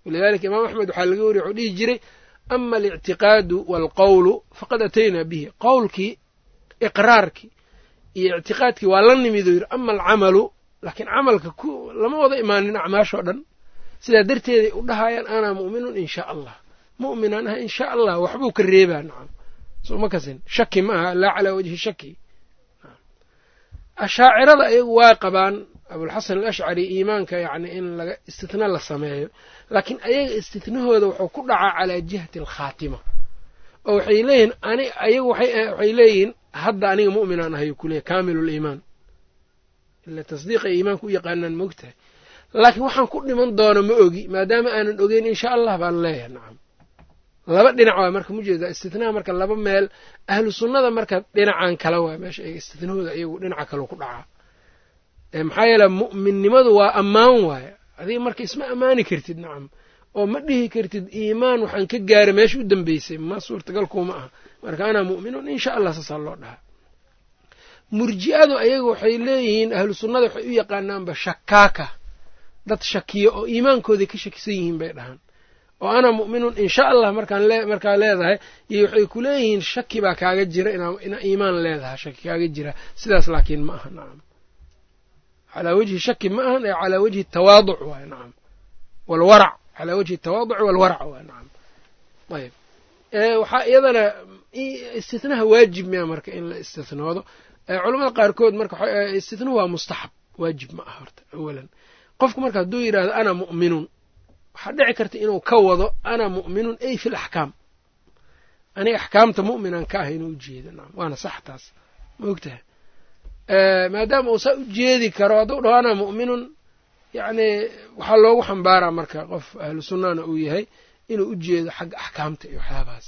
Walidalika imaam axmed waxaa laga wariya wuxuu dhihi jiray ama alictiqaadu waalqowlu faqad ataynaa bihi. Qowlkii iqraarkii iyo ictiqaadkii waa la nimid oo yidhi ama alcamalu laakiin camalka lama wada imaanin acmaashoo dhan. Sidaa darteeday u dhahayaan ana mu'minun in shaa allah mu'minaan ah in shaa allah waxbuu ka reebaa nacam soo ma kasin. Shaki ma aha laa calaa wajhi shaki. Ashaacirada ayagu waa qabaan abulxasan alashcari iimaanka yacni in laga istithna la sameeyo. Laakiin ayaga istithnahooda wuxuu ku dhacaa calaa jihati alkhaatima. Oo waxay leeyihiin ani ayagu waxay leeyihiin hadda aniga mu'minaan ahay kuleeyahy kaamiluliimaan ila tasdiiqa iimaanka u yaqaanaan moogtahay laakiin waxaan ku dhiman doono ma ogi maadaama aanan ogeyn insha allah baan leeyahay nacam. Laba dhinac waay marka mujeeda istitnaa marka laba meel ahlu sunnada marka dhinacan kale waay meesha istitnahooda iyagu dhinaca kale ku dhacaa maxaa yeele mu'minnimadu waa ammaan waaye. Adiga marka isma ammaani kartid nacam oo ma dhihi kartid iimaan waxaan ka gaaray meesha u dambeysay ma suurtagal kuuma aha. Marka anaa mu'minuun insha allah saasaa loo dhahaa. Murji'adu ayaga waxay leeyihiin ahlu sunnada waxay u yaqaanaanba shakaaka. Dad shakiyo oo iimaankoodai ka shakisan yihiin bay dhahaan. Oo ana mu'minuun insha allah markaa leedahay iyo waxay ku leeyihiin shaki baa kaaga jira inaa iimaan leedahay shaki kaaga jira. Sidaas laakiin ma aha nacam calaa wejhi shaki ma ahan ee calaa wejhi tawaaduc waay nacam walwarac calaa wejhi tawaaduc walwarac waay nacam ayb waxaa iyadana istitnaha waajib miya marka in la istinoodo culamada qaarkood marka istitnuhu waa mustaxab waajib ma aha horta awalan qofku marka hadduu yidhahdo ana mu'minuun waxaa dhici karta inuu ka wado ana mu'minuun ay fi laxkaam aniga axkaamta mu'minaan ka ahay inuu ujeedo nacam waana sax taas ma ogtahay maadaama uu saa u jeedi karo hadduu dhaho ana mu'minun yacni waxaa loogu xambaaraa marka qof ahlu sunnana uu yahay inuu u jeedo xagga axkaamta iyo waxyaabahaas.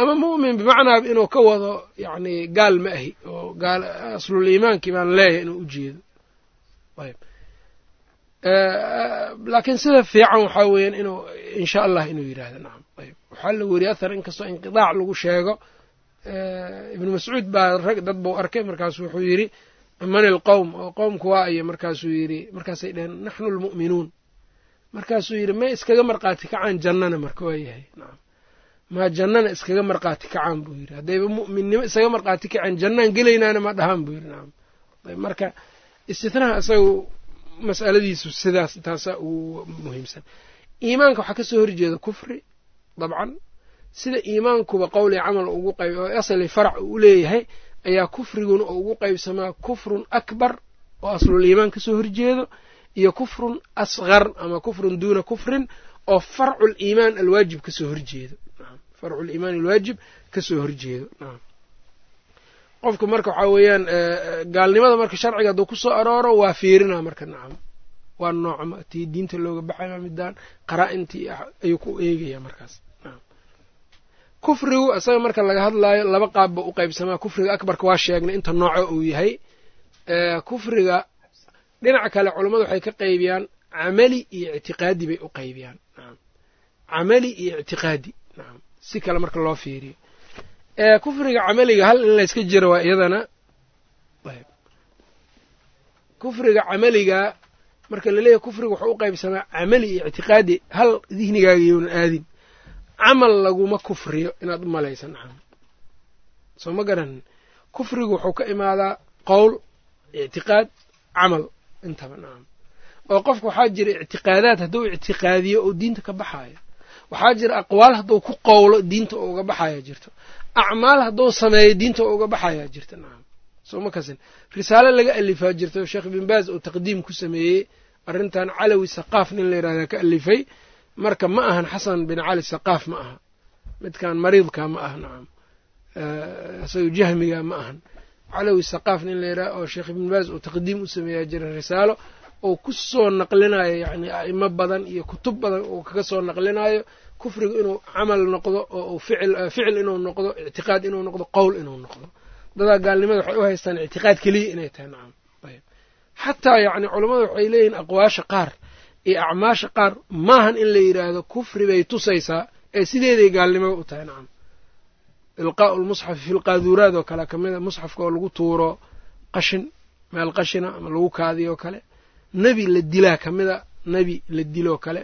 Ama mu'min bimacnaa inuu ka wado yacni gaal ma ahi oo gaal aslul baan leeyahay inuu u jeedo. Ayb. Laakiin sida fiican waxaa weeyaan inuu insha allah inuu yidhaahdo nacam ayb. Waxaa la weriyey athar inkastoo inqidaac lagu sheego ibnu mascuud baa rag dad buu arkay markaasu wuxuu yidhi man ilqowm oo qowmku waa ayo markaasuu yidhi markaasay dheheen naxnu lmu'minuun markaasuu yidhi may iskaga marqaati kacaan jannana marka waa yahay. Nacam maa jannana iskaga marqaati kacaan buu yidhi. Haddayba mu'minnimo isaga marqaati kacaan jannaan gelaynaana ma dhahaan buu yidhi. Nacam marka istitnaha isagu mas'aladiisu sidaas taasaa ugu muhiimsan. Iimaanka waxaa ka soo horjeeda kufri dabcan sida iimaankuba qowli camal ugu qayb oo asli farac uu leeyahay ayaa kufriguna oo ugu qaybsamaa kufrun akbar oo aslul iimaan ka soo horjeedo iyo kufrun asqar ama kufrun duuna kufrin oo farcul iimaan alwaajib ka soo horjeedo. Farcul alwaajib ka soo horjeedo. Qofka marka waxaa weeyaan gaalnimada marka sharciga hadduu ku soo arooro waa fiirinaa marka nacam waa noocma tii diinta looga baxaya midaan qaraa-intii ayuu ku eegaya markaas kufrigu isaga marka laga hadlaayo laba qaabba u qaybsamaa. Kufriga akbarka waa sheegnay inta nooco uu yahay. Kufriga dhinaca kale culammadu waxay ka qaybiyaan camali iyo ictiqaadi bay u qaybiyaan. Camali iyo ictiqaadi. Si kale marka loo fiiriyo. Kufriga camaliga hal in layska jiro waa iyadana kufriga camaliga marka la leeyahay kufriga wuxuu u qaybsamaa camali iyo ictiqaadi hal dihnigaaga aadin camal laguma kufriyo inaad u malaysa nacam soo ma garanin kufrigu wuxuu ka imaadaa qowl ictiqaad camal intaba. Nacam oo qofka waxaa jira ictiqaadaad hadduu ictiqaadiyo oo diinta ka baxaayo. Waxaa jira aqwaal hadduu ku qowlo diinta oo uga baxaya jirto. Acmaal hadduu sameeyo diinta oo uga baxayaa jirta nacam soo ma kasin. Risaalo laga alifaa jirta oo sheekh ibn baaz oo taqdiim ku sameeyey arrintan calawi saqaaf nin la yidhahdaa ka alifay marka ma ahan xasan bin cali saqaaf ma aha midkan mariidka ma aha nacam isaga jahmiga ma ahan. Calawi saqaaf nin la yidhaha oo sheekh ibn baaz oo taqdiim u sameeyaa jira risaalo oo ku soo naqlinayo yacni a'imo badan iyo kutub badan oo kaga soo naqlinayo kufrigu inuu camal noqdo oo ficil ficil inuu noqdo ictiqaad inuu noqdo qowl inuu noqdo. Dadaa gaalnimada waxay u haystaan ictiqaad keliya inay tahay nacam xataa yacni culammadu waxay leeyihiin aqwaasha qaar iyo acmaasha qaar maahan in la yidhaahdo kufri bay tusaysaa ee sideeday gaalnimada u tahay nacam. Ilqaa'u lmusxafi fi lqaaduuraad oo kale kamida musxafka oo lagu tuuro qashin meel qashina ama lagu kaadiyo kale. Nebi la dilaa ka mida nebi la diloo kale.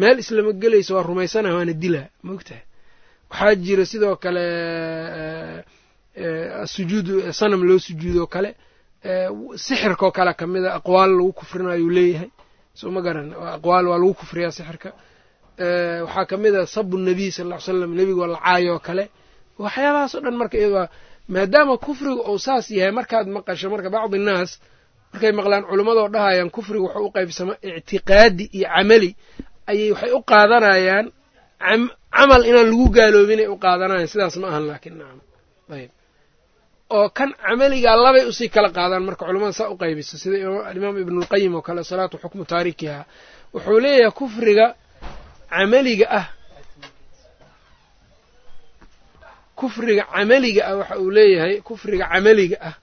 Meel islama gelaysa waa rumaysanaha waana dilaa maogtahay waxaa jira sidoo kale sujuud sanam loo sujuudoo kale. Sixirkaoo kale ka mida aqwaal lagu kufrinayuu leeyahay soo ma garan aqwaal waa lagu kufriyaa sixirka. Waxaa ka mid a sabu nabiy sal ll ly slam nebigoo lacaayoo kale. Waxyaabahaas oo dhan marka iyadoo maadaama kufriga uu saas yahay markaad maqasho marka bacdi innaas markay maqlaan culimmadoo dhahayaan kufriga wuxuu u qaybsamaa ictiqaadi iyo camali. Ayay waxay u qaadanayaan camal inaan lagu gaaloobinay u qaadanayaan sidaas ma ahan laakiin nacam. Ayb oo kan camaligaa labay u sii kala qaadaan. Marka culamada saa u qaybiso sida alimaam ibnulqayim oo kale salaatu xukmu taarikiha wuxuu leeyahay kufriga camaliga ah. Kufriga camaliga ah waxa uu leeyahay kufriga camaliga ah.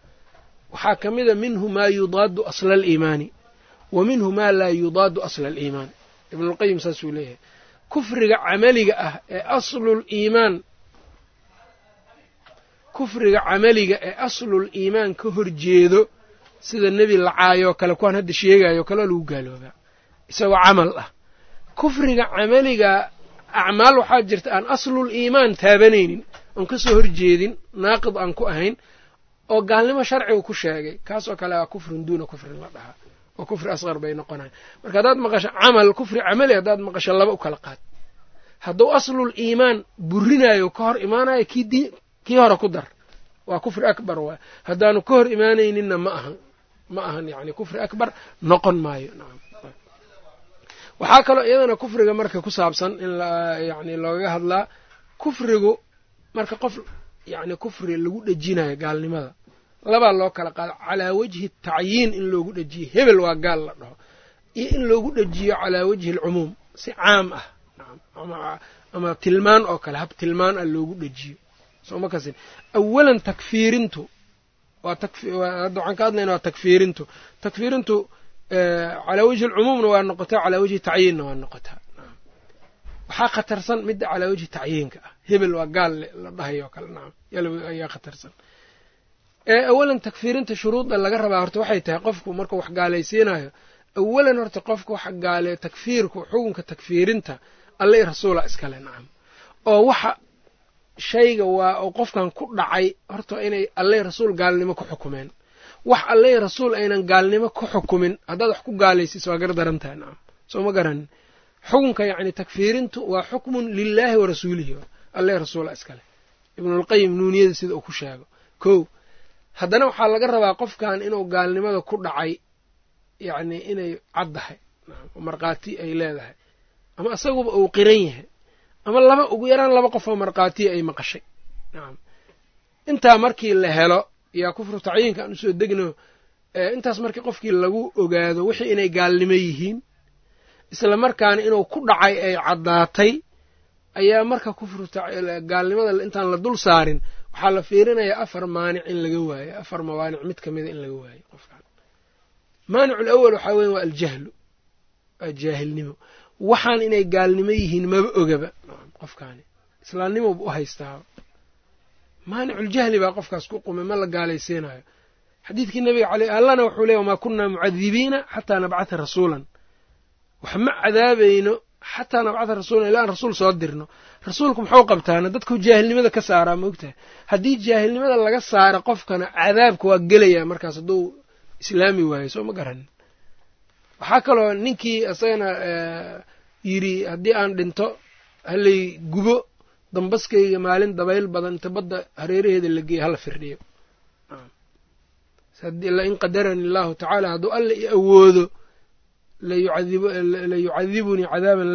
Waxaa ka mida minhu maa yudaadu asla aliimaani wa minhu maa laa yudaadu asla aliimaan ibnulqayim saasuu leeyahay. Kufriga camaliga ah ee asluliimaan kufriga camaliga ee aslul iimaan ka horjeedo sida nebi lacaayoo kale kuwaan hadda sheegayo kale lagu gaaloobaa isagoo camal ah. Kufriga camaliga acmaal waxaa jirta aan aslul iimaan taabanaynin oon ka soo horjeedin naaqid aan ku ahayn oo gaalnimo sharciga ku sheegay. Kaasoo kale a kufrin duuna kufrin la dhahaa oo kufri asqar bay noqonayan marka haddaad maqasho camal kufri camali haddaad maqasho laba u kala qaad. Hadduu aslul iimaan burinayo ka hor imaanayo kii kii hore ku dar. Waa kufri akbar waay haddaanu ka hor imaanayninna ma ahan ma ahan yani kufri akbar noqon maayo. Waxaa kaloo iyadana kufriga marka ku saabsan in yani loogaga hadlaa kufrigu marka qof yani kufri lagu dhejinayo gaalnimada. Labaa loo kala qaado calaa wajhi tacyiin in loogu dhejiyo. Hebel waa gaal la dhaho. Iyo in loogu dhejiyo calaa wajhi alcumuum si caam ah. Ama tilmaan oo kale hab tilmaan ah loogu dhejiyo soma kasin awalan takfiirintu. Hadda ka hadlayna waa takfiirintu. Takfiirintu calaa wajhi alcumuumna waa noqotaa calaa wajhi tacyiinna waa noqotaa. Waxaa khatarsan midda calaa wajhi tacyiinka ah. Hebel waa gaal la dhahayo o kale. Nacam ayaa khatarsan. Awalan takfiirinta shuruudda laga rabaa horta waxay tahay qofku markuu wax gaalaysiinayo awalan horta qofka wax gaale takfiirku xukunka takfiirinta alla i rasuula iskale nacam oo waxa shayga waa oo qofkan ku dhacay horta inay alleh rasuul gaalnimo ku xukumeen. Wax alleh rasuul aynan gaalnimo ku xukumin haddaad wax ku gaalaysiis waa gar daran tahay nacam soo ma garanin xukunka yacni takfiirintu waa xukmun lilaahi wa rasuulihi alleh rasuula iskale ibnulqayim nuuniyada sida uu ku sheego. Kow haddana waxaa laga rabaa qofkan inuu gaalnimada ku dhacay yacni inay caddahay markhaati ay leedahay ama isaguba uu qiran yahay ama laba ugu yaraan laba qof oo markhaatiya ay maqashay. Nacam intaa markii la helo yaa kufru tacyiinka aan u soo degno intaas markii qofkii lagu ogaado wixii inay gaalnimo yihiin isla markaana inuu ku dhacay ay caddaatay ayaa marka kufru gaalnimada intaan la dul saarin waxaa la fiirinayaa afar maanic in laga waayo afar mawaanic mid ka mida in laga waayo qofkan. Maanicu lawal waxaa weya waa aljahlu waa jaahilnimo. Waxaan inay gaalnimo yihiin maba ogaba qofkaani. Islaamnimoba u haystaaba maaniculjahli baa qofkaas ku qumay ma la gaalaysiinayo xadiidkii nabiga caley allana wuxuu leey wamaa kunnaa mucadibiina xataa nabcatha rasuulan. Wax ma cadaabayno xataa nabcatha rasuulan ilaa aan rasuul soo dirno. Rasuulku muxuu qabtaana? Dadku jaahilnimada ka saaraa maogtahay haddii jaahilnimada laga saaro qofkana cadaabka waa gelayaa markaas hadduu islaami waayo soo ma garanin waxaa kaloo ninkii isagana yidhi haddii aan dhinto halay gubo dambaskayga maalin dabayl badan inta badda hareeraheeda la geeya hala firdhiyo lain qadarani allahu tacaala hadduu alla i awoodo layucadibunii cadaaban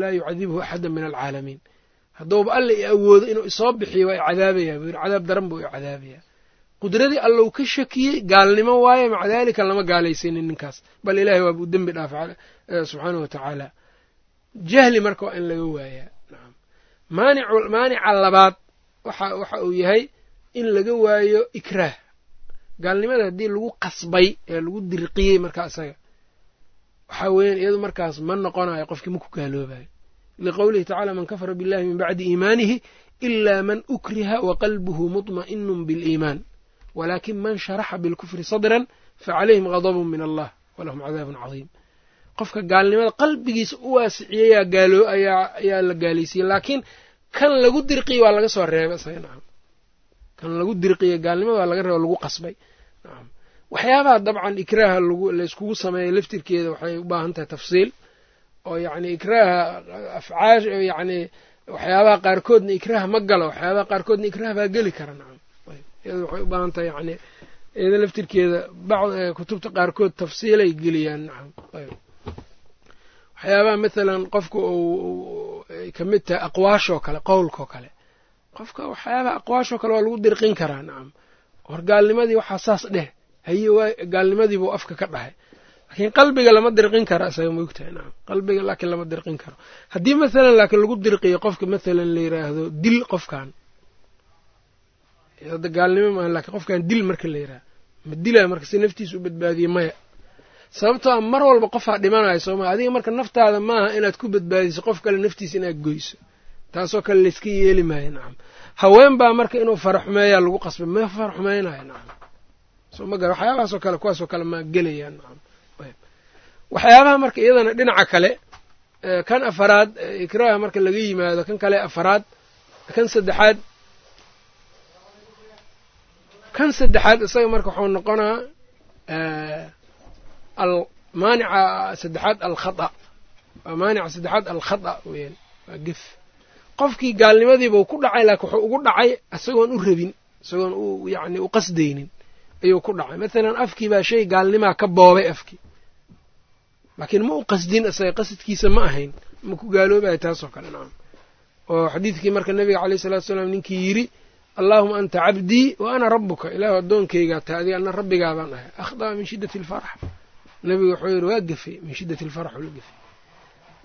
laa yucadibhu axada min alcaalamiin. Hadduuba alla i awoodo inuu isoo bixiyo waa i cadaabayaa buu yidhi cadaab daran buu i cadaabayaa qudradii allou ka shakiyey gaalnimo waaye maca daalika lama gaalaysiinin ninkaas. Bal ilaahay waabuu dembi dhaafa subxaanahu wa tacaala jahli marka waa in laga waayaa. Maanica labaad waxa uu yahay in laga waayo ikraah. Gaalnimada haddii lagu qasbay ee lagu dirqiyey markaa isaga waxaa weeyaan iyadu markaas ma noqonayo qofkii maku gaaloobayo. Liqowlihi tacala man kafara billahi min bacdi iimaanihi ilaa man ukriha wa qalbuhu mطma'inun biliimaan walakin man sharaxa bilkufri sadran facalayhim gadabun min allah walahum cadaabun cadiim qofka gaalnimada qalbigiisa u waasiciyeyaa gaaloo ayaa la gaalaysiiyey laakiin kan lagu dirqiye waa laga soo reebay isaga nacam kan lagu dirqiye gaalnimada waa laga reeba lagu qasbay. Nacam waxyaabaha dabcan ikraaha layskugu sameeya laftirkeeda waxay u baahan tahay tafsiil. Oo yacni ikraaha afcaash yacni waxyaabaha qaarkoodna ikraaha ma galo waxyaabaha qaarkoodna ikraah baa geli kara nacam iyada waxay u baahan tahay yani iyada laftirkeeda bacd kutubta qaarkood tafsiilay geliyaan nacam waxyaabaha mathalan qofka uu ka mid tahay aqwaashoo kale qowlkao kale. Qofka waxyaabaha aqwaashoo kale waa lagu dirqin karaa nacam hor gaalnimadii waxaa saas dheh haye gaalnimadiibuu afka ka dhahay. Laakiin qalbiga lama dirqin karo isaga maogtahay nacam qalbiga laakiin lama dirqin karo. Haddii mathalan laakiin lagu dirqiyo qofka mathalan la yiraahdo dil qofkan hadda gaalnimo maaha lakiin qofkan dil marka la yidhahdo ma dilaa marka si naftiisa u badbaadiye maya sababtoo a mar walba qofaa dhimanayo sooma adiga marka naftaada maaha inaad ku badbaadiso qof kale naftiisa inaad goyso. Taasoo kale layska yeeli maayo nacam. Haween baa marka inuu faraxumeeyaa lagu qasbay ma faraxumeynayo nacam. Soo ma gara waxyaabahaasoo kale kuwaasoo kale ma gelayaan nacam. Waxyaabaha marka iyadana dhinaca kale kan afaraad ikraaha marka laga yimaado kan kale afaraad kan saddexaad kan saddexaad isaga marka waxuu noqonaa almaanica saddexaad alkhata maanica saddexaad alkhata weyaan waa gef qofkii gaalnimadiibau ku dhacay laakiin wuxuu ugu dhacay isagoon u rabin isagoon u yacni u qasdaynin ayuu ku dhacay. Mathalan afkii baa shay gaalnimaa ka boobay afkii. Laakiin ma u qasdin isaga qasadkiisa ma ahayn. Ma ku gaaloobaya taasoo kale nacam oo xadiidkii marka nabiga caleyh salatu salaam ninkii yidhi allaahuma anta cabdii wa ana rabbuka. Ilaahu addoonkeygaa tahay adiga ana rabbigaabaan ahay. Akhda'a min shiddati alfarax nabigu wuxuu yidhi waa gefay min shiddati alfarax ula gefay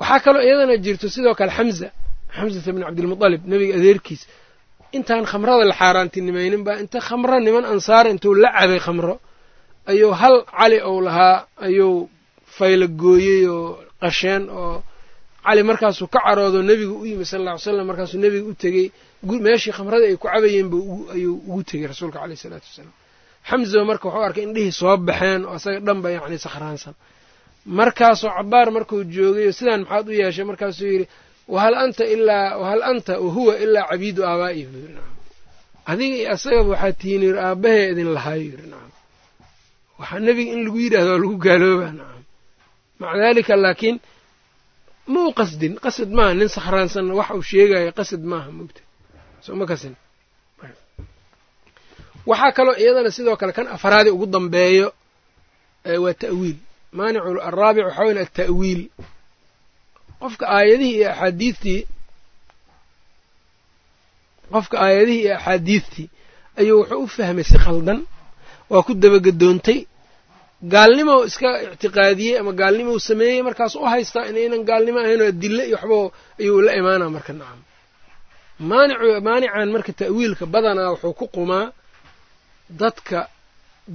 waxaa kaloo iyadana jirto sidoo kale xamza xamzata bni cabdilmutalib nebiga adeerkiis. Intaan khamrada la xaaraantinimaynin baa inta khamro niman ansaar intuu la cabay khamro ayuu hal cali ou lahaa ayuu fayla gooyey oo qasheen oo cali markaasuu ka caroodo nebigu u yimi sala alla ly slam markaasuu nebiga u tegey. Meeshii khamradii ay ku cabayeen ba ayuu ugu tegey rasuulka caleyh isalaatu wassalaam xamza marka wuxuu arkay indhihii soo baxeen oo isaga dhanba yacni sakhraansan. Markaasuu cabaar markuu joogay sidaan maxaad u yeeshay? Markaasuu yidhi wahal anta ilaa wahal anta wahuwa ilaa cabiidu aabaa'i buu yidhi nacam adiga iyo asagaba waxaa tihiin yidhi aabahee idin lahaayo yidhi nacam waxaa nebiga in lagu yidhahdo waa lagu gaaloobaa nacam maca daalika laakiin ma u qasdin? Qasad maaha nin sakhraansanna wax uu sheegayo qasad maaha mogta soo ma kasin waxaa kaloo iyadana sidoo kale kan afaraadi ugu dambeeyo waa ta'wiil. Maanicu alraabic waxaa weyn alta'wiil qofka aayadihii iyo axaadiidtii qofka aayadihii iyo axaadiidtii ayuu wuxuu u fahmay si khaldan. Waa ku dabagadoontay. Gaalnimo iska ictiqaadiyey ama gaalnimo sameeyey markaas u haystaa inaynan gaalnimo ahaynoo adille iyo waxba ayuu la imaanaa marka nacam maanican marka ta'wiilka badanaa wuxuu ku qumaa dadka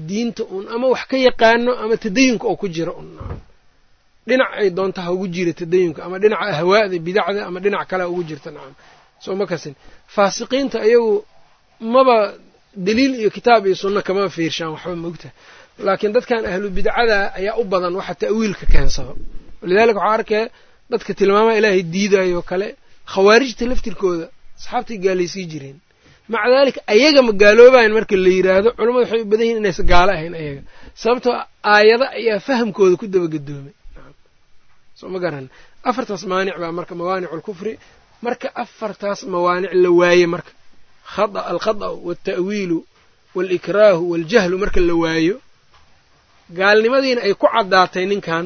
diinta un ama wax ka yaqaano ama tadayunka oo ku jira un dhinac ay doonta ha ugu jira tadayunka ama dhinaca ahwaa'da bidacda ama dhinac kale ugu jirta nacam soo ma kasin. Faasiqiinta ayagu maba daliil iyo kitaab iyo sunno kama fiirshaan waxba maogtaha laakiin dadkan ahlu bidcada ayaa u badan waxa ta'wiilka keensado. Walidaalika waxaa arkaya dadka tilmaamaha ilaahay diidayo kale khawaarijta laftirkooda asxaabtay gaalaysii jireen maca daalika ayaga ma gaaloobayan marka la yidhaahdo culammadu waxay u badan yihiin inaysa gaalo ahayn ayaga. Sababtoo aayado ayaa fahamkooda ku dabagedoomay soo ma garan. Afartaas maanic baa marka mawaanicu alkufri marka afartaas mawaanic la waaye marka alkhada'u walta'wiilu waalikraahu waaljahlu marka la waayo gaalnimadiina ay ku caddaatay ninkan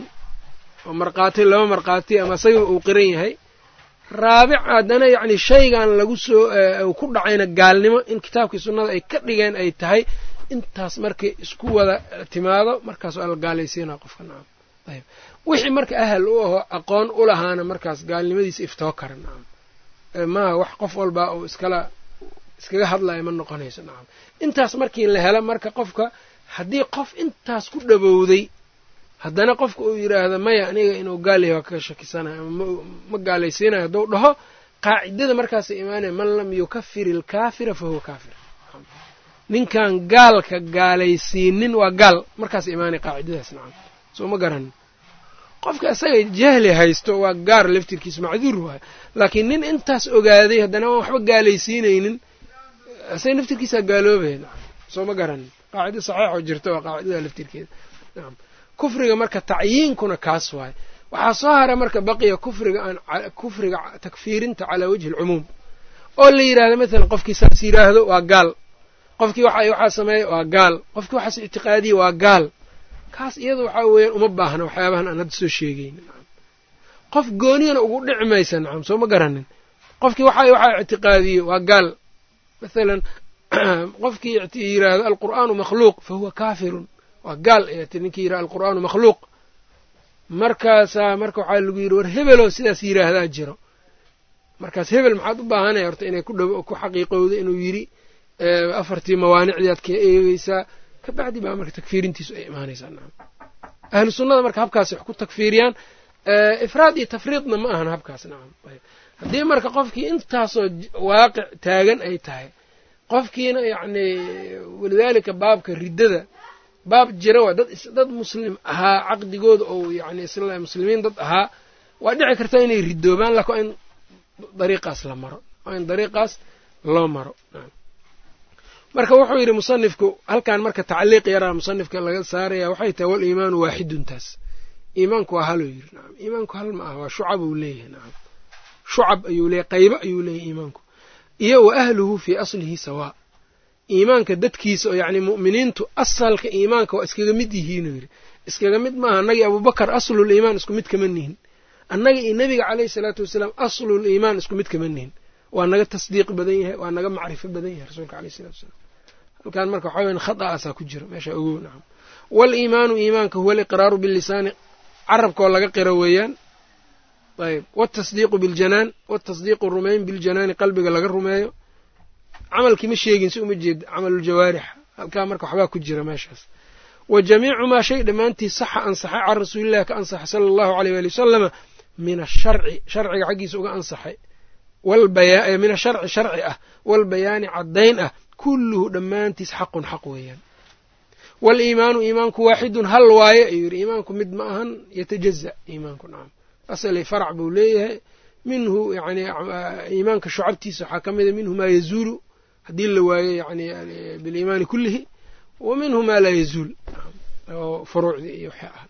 oo markhaati laba markhaati ama isaga uu qiran yahay raabic haddana yacni shaygan lagu soo ku dhacayna gaalnimo in kitaabkii sunnada ay ka dhigeen ay tahay intaas markay isku wada timaado markaas waa la gaalaysiinaa qofka nacam ayb wixii marka ahal u aho aqoon u lahaana markaas gaalnimadiisa iftoo kara nacam maaha wax qof walbaa uu iskala iskaga hadlayo ma noqonayso nacam intaas markii la helo marka qofka haddii qof intaas ku dhabowday haddana qofka uu yidhaahdo maya aniga inuu gaal yahay waa ka shakisanayo ama ma gaalaysiinayo hadduu dhaho qaacidada markaasay imaanaya man lam yukafir ilkaafira fa huwa kaafir. Ninkan gaalka gaalaysiinin waa gaal markaas imaanaya qaacidadaas nacam. Soo ma garanin. Qofka isaga jahli haysto waa gaar laftirkiisa macduur waayo laakiin nin intaas ogaaday haddana waan waxba gaalaysiinaynin isaga laftirkiisaa gaaloobaya nacam. Soo ma garanin. Qaacida saxiixoo jirta waa qaacidada laftirkeeda nacam kufriga marka tacyiinkuna kaas waaye. Waxaa soo hara marka baqiya kufriga aan kufriga takfiirinta calaa wajhi alcumuum. Oo la yidhahdo mathalan qofkii saas yidhaahdo waa gaal. Qofkii waxa waxaa sameeya waa gaal. Qofkii waxaas ictiqaadiya waa gaal. Kaas iyada waxaa weeyaan uma baahna waxyaabahan aan hadda soo sheegeyn nacam qof gooniyana ugu dhici maysa nacam soo ma garanin. Qofkii waxa waxaa ictiqaadiye waa gaal. Mathalan qofkii yiraahdo alqur'aanu makhluuq fa huwa kaafirun waa gaal ayati ninkii yiraahdo alqur'aanu makhluuq. Markaasaa marka waxaa lagu yidhi war hebeloo sidaas yiraahdaa jiro. Markaas hebel maxaad u baahanaya horta inay ku xaqiiqowda inuu yidhi afartii mawaanicdii aad ka eegeysaa kabacdi baa marka takfiirintiisu ay imaanaysaa nacam ahlu sunnada marka habkaasay wax ku takfiiriyaan ifraad iyo tafriidna ma ahan habkaas nacam haddii marka qofkii intaasoo waaqic taagan ay tahay qofkiina yacni walidaalika baabka riddada baab jira waa dad muslim ahaa caqdigooda oo yani muslimiin dad ahaa waa dhici karta inay ridoobaan lako in dariiqaas la maro waa in dariiqaas loo maro. Marka wuxuu yidhi musanifku halkan marka tacliiq yaraa musanifka laga saaraya waxay tahay wal waaxidun taas. Iimaanku waa haluu yidhi nacam iimaanku hal ma aha waa shucab uu leeyahay nacam shucab ayuu leeyahy qaybo ayuu leeyahay iimaanku. Iyo wa ahluhu fii aslihi sawaa iimaanka dadkiisa oo yacni mu'miniintu asalka iimaanka waa iskaga mid yihiinuu yidhi. Iskaga mid maaha annagii abuubakar aslul isku mid kama nihin. Annaga iyo nebiga caleyhi salaatu wasalaam aslul iimaan isku mid kama nihin. Waa naga tasdiiq badan yahay waa naga macrifo badan yahay rasuulka aleyh salatu wasalaam. Halkan marka waxaa weyan khata'aasaa ku jira meesha ogow nacam. Waaliimaanu iimaanka huwa aliqraaru bilisaani carabkoo laga qiro weeyaan. Ayb waatasdiiqu biljanaan waatasdiiqu rumayn biljanaani qalbiga laga rumeeyo camalkii ma sheegin si uma jeeda camaluljawaarix halkaa marka waxbaa ku jira meeshaas wa jamiicu maa shay dhammaantii saxa ansaxay can rasuulillahi ka ansaxay sala allahu aleyh waali wasalama min asharci sharciga xaggiisa uga ansaxay min asharci sharci ah walbayaani caddayn ah kulluhu dhammaantiis xaqun xaq weeyaan waaliimaanu iimaanku waaxidun hal waaye ayuu yidhi iimaanku mid ma ahan yatajaza iimaanku nacam asalay farac buu leeyahay minhu yani iimaanka shucabtiisa waxaa ka mida minhu maa yazuulu haddii la waayo yani biliimaani kullihi wa maa laa yazuul. Furuucdii iyo waxaa ah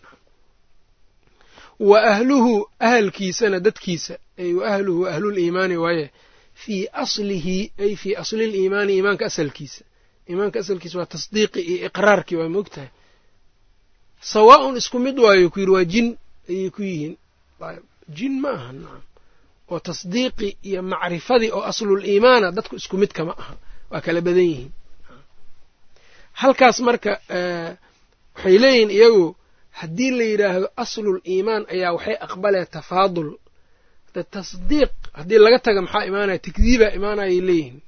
wa ahluhu ahalkiisana dadkiisa ay wa ahluhu ahluliimaani waaye fii aslihi ay fii asli liimaani iimaanka asalkiisa. Iimaanka asalkiisa waa tasdiiqi iyo iqraarkii waa moogtahay sawaaun isku mid waayo ku yidhi waa jin ayay ku yihiin. Jin ma aha nacam oo tasdiiqi iyo macrifadii oo aslul iimaana dadku isku mid kama aha waa kala badan yihiin. Halkaas marka waxay leeyihiin iyagu haddii la yidhaahdo aslul iimaan ayaa waxay aqbalee tafaadul. Tasdiiq haddii laga taga maxaa imaanaya takdiibaa imaanayay leeyihiin.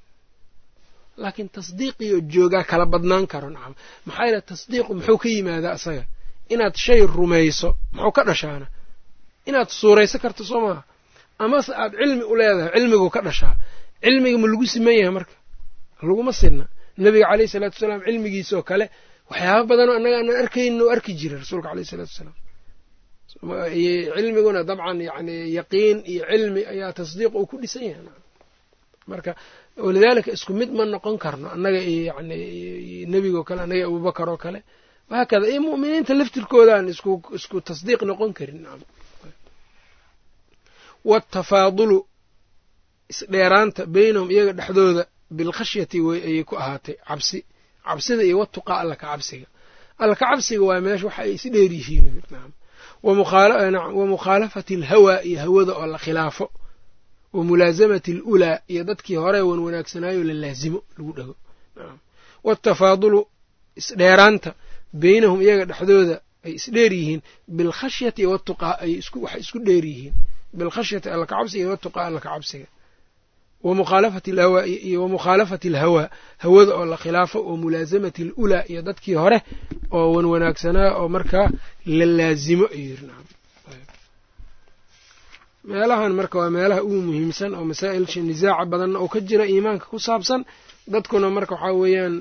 Laakiin tasdiiqiyo joogaa kala badnaan karo nacam maxaa yeele tasdiiqu muxuu ka yimaadaa asaga? Inaad shay rumayso muxuu ka dhashaana? Inaad suurayso karto soo maaha amase aad cilmi u leedahay cilmiguu ka dhashaa. Cilmiga ma lagu siman yahay marka. Laguma sinna. Nebiga caleyhi salaatu wasalaam cilmigiisoo kale waxyaaba badanoo annaga aanan arkaynin oo arki jiray rasuulka aleyhi salatu wasalaam. Cilmiguna dabcan yani yaqiin iyo cilmi ayaa tasdiiq uu ku dhisan yahay. Marka walidaalika isku mid ma noqon karno annaga iyo yani nebigoo kale annaga abubakar oo kale. Wahaakada iyo mu'miniinta laftirkoodaan isku isku tasdiiq noqon karin nacam watafaadulu isdheeraanta beynahum iyaga dhexdooda bilkhashyati wey ayay ku ahaatay. Cabsi cabsida iyo watuqaa alla ka cabsiga. Alla ka cabsiga waa meesha waxa ay is dheer yihiin. Wa mukhaalafati alhawaa iyo hawada oo la khilaafo. Wa mulaasamati alulaa iyo dadkii hore wan wanaagsanaayo la laasimo lagu dhego watafaadulu isdheeraanta beynahum iyaga dhexdooda ay isdheer yihiin. Bilkhashyati watuqaa ay waxay isku dheer yihiin bilkhashyati alla ka iyo watuqaa alla ka cabsiga wa mukhaalafati alhawaa hawada oo la khilaafo wa mulaasamati alulaa iyo dadkii hore oo wan wanaagsanaa oo markaa la laasimo ayuu yiri nacam meelahan marka waa meelaha ugu muhiimsan oo masaa'ilsha nisaaca badanna oo ka jira iimaanka ku saabsan dadkuna marka waxaa weeyaan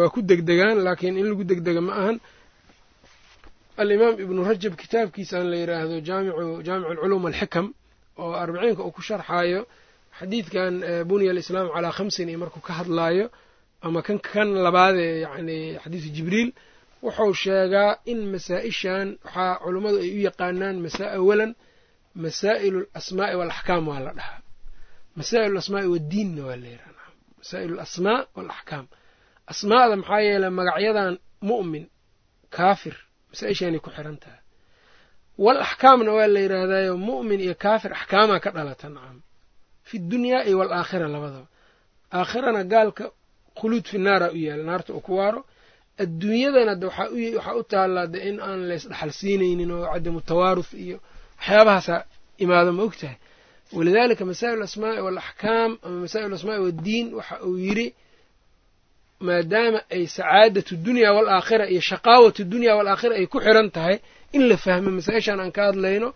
waa ku degdegaan laakiin in lagu degdega ma ahan alimaam ibnu rajab kitaabkiisaan la yidhaahdo jaamicu alculuum alxikam oo arbiciinka uu ku sharxaayo xadiidkan bunya alislaamu calaa khamsin iyo markuu ka hadlaayo ama kan kan labaadee yacni xadiisu jibriil wuxuu sheegaa in masaa-ishan waxaa culummadu ay u yaqaanaan awalan masaa'ilu alasmaa'i waalaxkaam waa la dhahaa. Masaa'il alasmaa'i waddiinna waa la yidhaha masaa'il alasmaa waalaxkaam asmaa'da maxaa yeeley magacyadan mu'min kaafir masaa-ishaanay ku xiran tahay. Wal axkaamna waa la yidhaahdayo mu'min iyo kaafir axkaamaa ka dhalata nacam. Fi dunyaa iyo waalaakhira labadaba. Aakhirana gaalka khuluud fi naara u yaalla naarta uu ku waaro. Adduunyadana de waxaa u taallaa de in aan laysdhaxal siinaynin oo cadamu tawaaruth iyo waxyaabahaasaa imaado ma og tahay walidaalika masaa'il asmaa'i waalaxkaam ama masaa'il asmaa'i waddiin waxa uu yidhi maadaama ay sacaadatu dunya waalaakhira iyo shaqaawatu dunya waalaakhira ay ku xiran tahay in la fahmo masaa-ishan aan ka hadlayno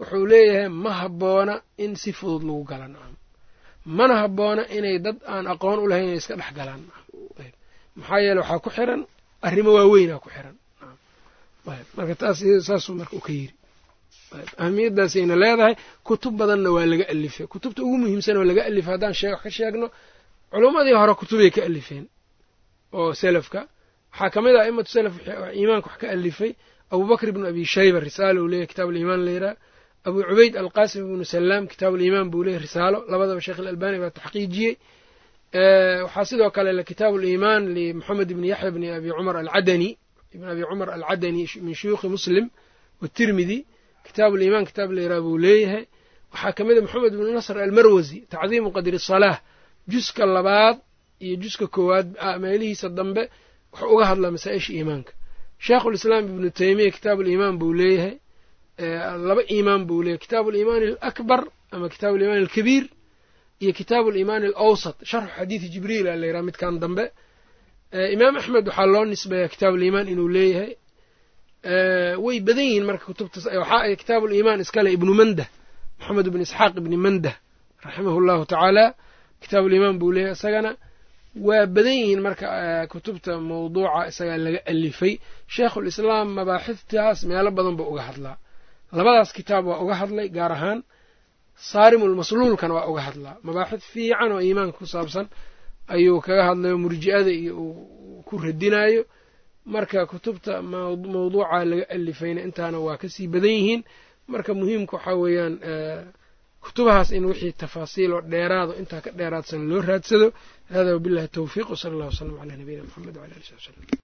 wuxuu leeyahay ma habboona in si fudud lagu gala nacam mana habboona inay dad aan aqoon u lahayn inay iska dhex galaan maxaa yeele waxaa ku xiran arrimo waaweynaa ku xiran marka taas saasuu marka u yiri. Ahamiyadaasayna leedahay kutub badanna waa laga alifay. Kutubta ugu muhiimsan oo laga alifay haddaan wax ka sheegno culummadii hore kutubay ka alifeen oo selafka. Waxaa ka mid ah aimatu selaf iimaanka wax ka alifay. Abubakr ibnu abi shayba risaalo uu leeyahy kitaab aliimaan layidhaha abu cubayd alqasim ibnu salaam kitaab aliimaan buu leeyahy risaalo. Labadaba sheekh alalbani baa taxqiijiyey. Waxaa sidoo kale kitaabu aliimaan limoxamed ibni yaxya bni abi cumar alcadani ibn abi cumar alcadani min shuyuukhi muslim watirmidi kitaabu aliimaan kitaab layidhaha buu leeyahay. Waxaa ka mid a moxamed ibnu nasr almarwasi tacdiimu qadri salaah juska labaad iyo juska koowaad meelihiisa dambe wuxuu uga hadlaa masaa-isha iimaanka. Sheekhulislaam ibnu teymiya kitaabu aliimaan buu leeyahay laba iimaan buu leeyahy kitaabu aliimaani alakbar ama kitaabu aliimaan alkabiir iyo kitaabu aliimaani alawsat sharxu xadiidi jibriil a layidhaha midkan dambe. Imaam axmed waxaa loo nisbeeyaa kitaabu aliimaan inuu leeyahay. Way badan yihiin marka kutubta waxaa ay kitaabu aliimaan iskale ibnu mandah moxamed ibnu isxaaq ibni mandah raximahu llahu tacaala. Kitaabu aliimaan buu leeyahay isagana waa badan yihiin marka kutubta mawduuca isagaa laga alifay. Sheikhulislaam mabaaxidtaas meelo badan buu uga hadlaa. Labadaas kitaab waa uga hadlay gaar ahaan saarimulmasluulkana waa uga hadlaa. Mabaaxid fiican oo iimaanka ku saabsan ayuu kaga hadlayo murji'ada iyo uu ku radinayo marka kutubta mawduuca laga alifayna intaana waa ka sii badan yihiin. Marka muhiimka waxaa weeyaan kutubahaas in wixii tafaasiil oo dheeraado intaa ka dheeraadsan loo raadsado hada wabillahi towfiiq wsala allah wslam calaa nabiyina mxamed wala ali sali wslm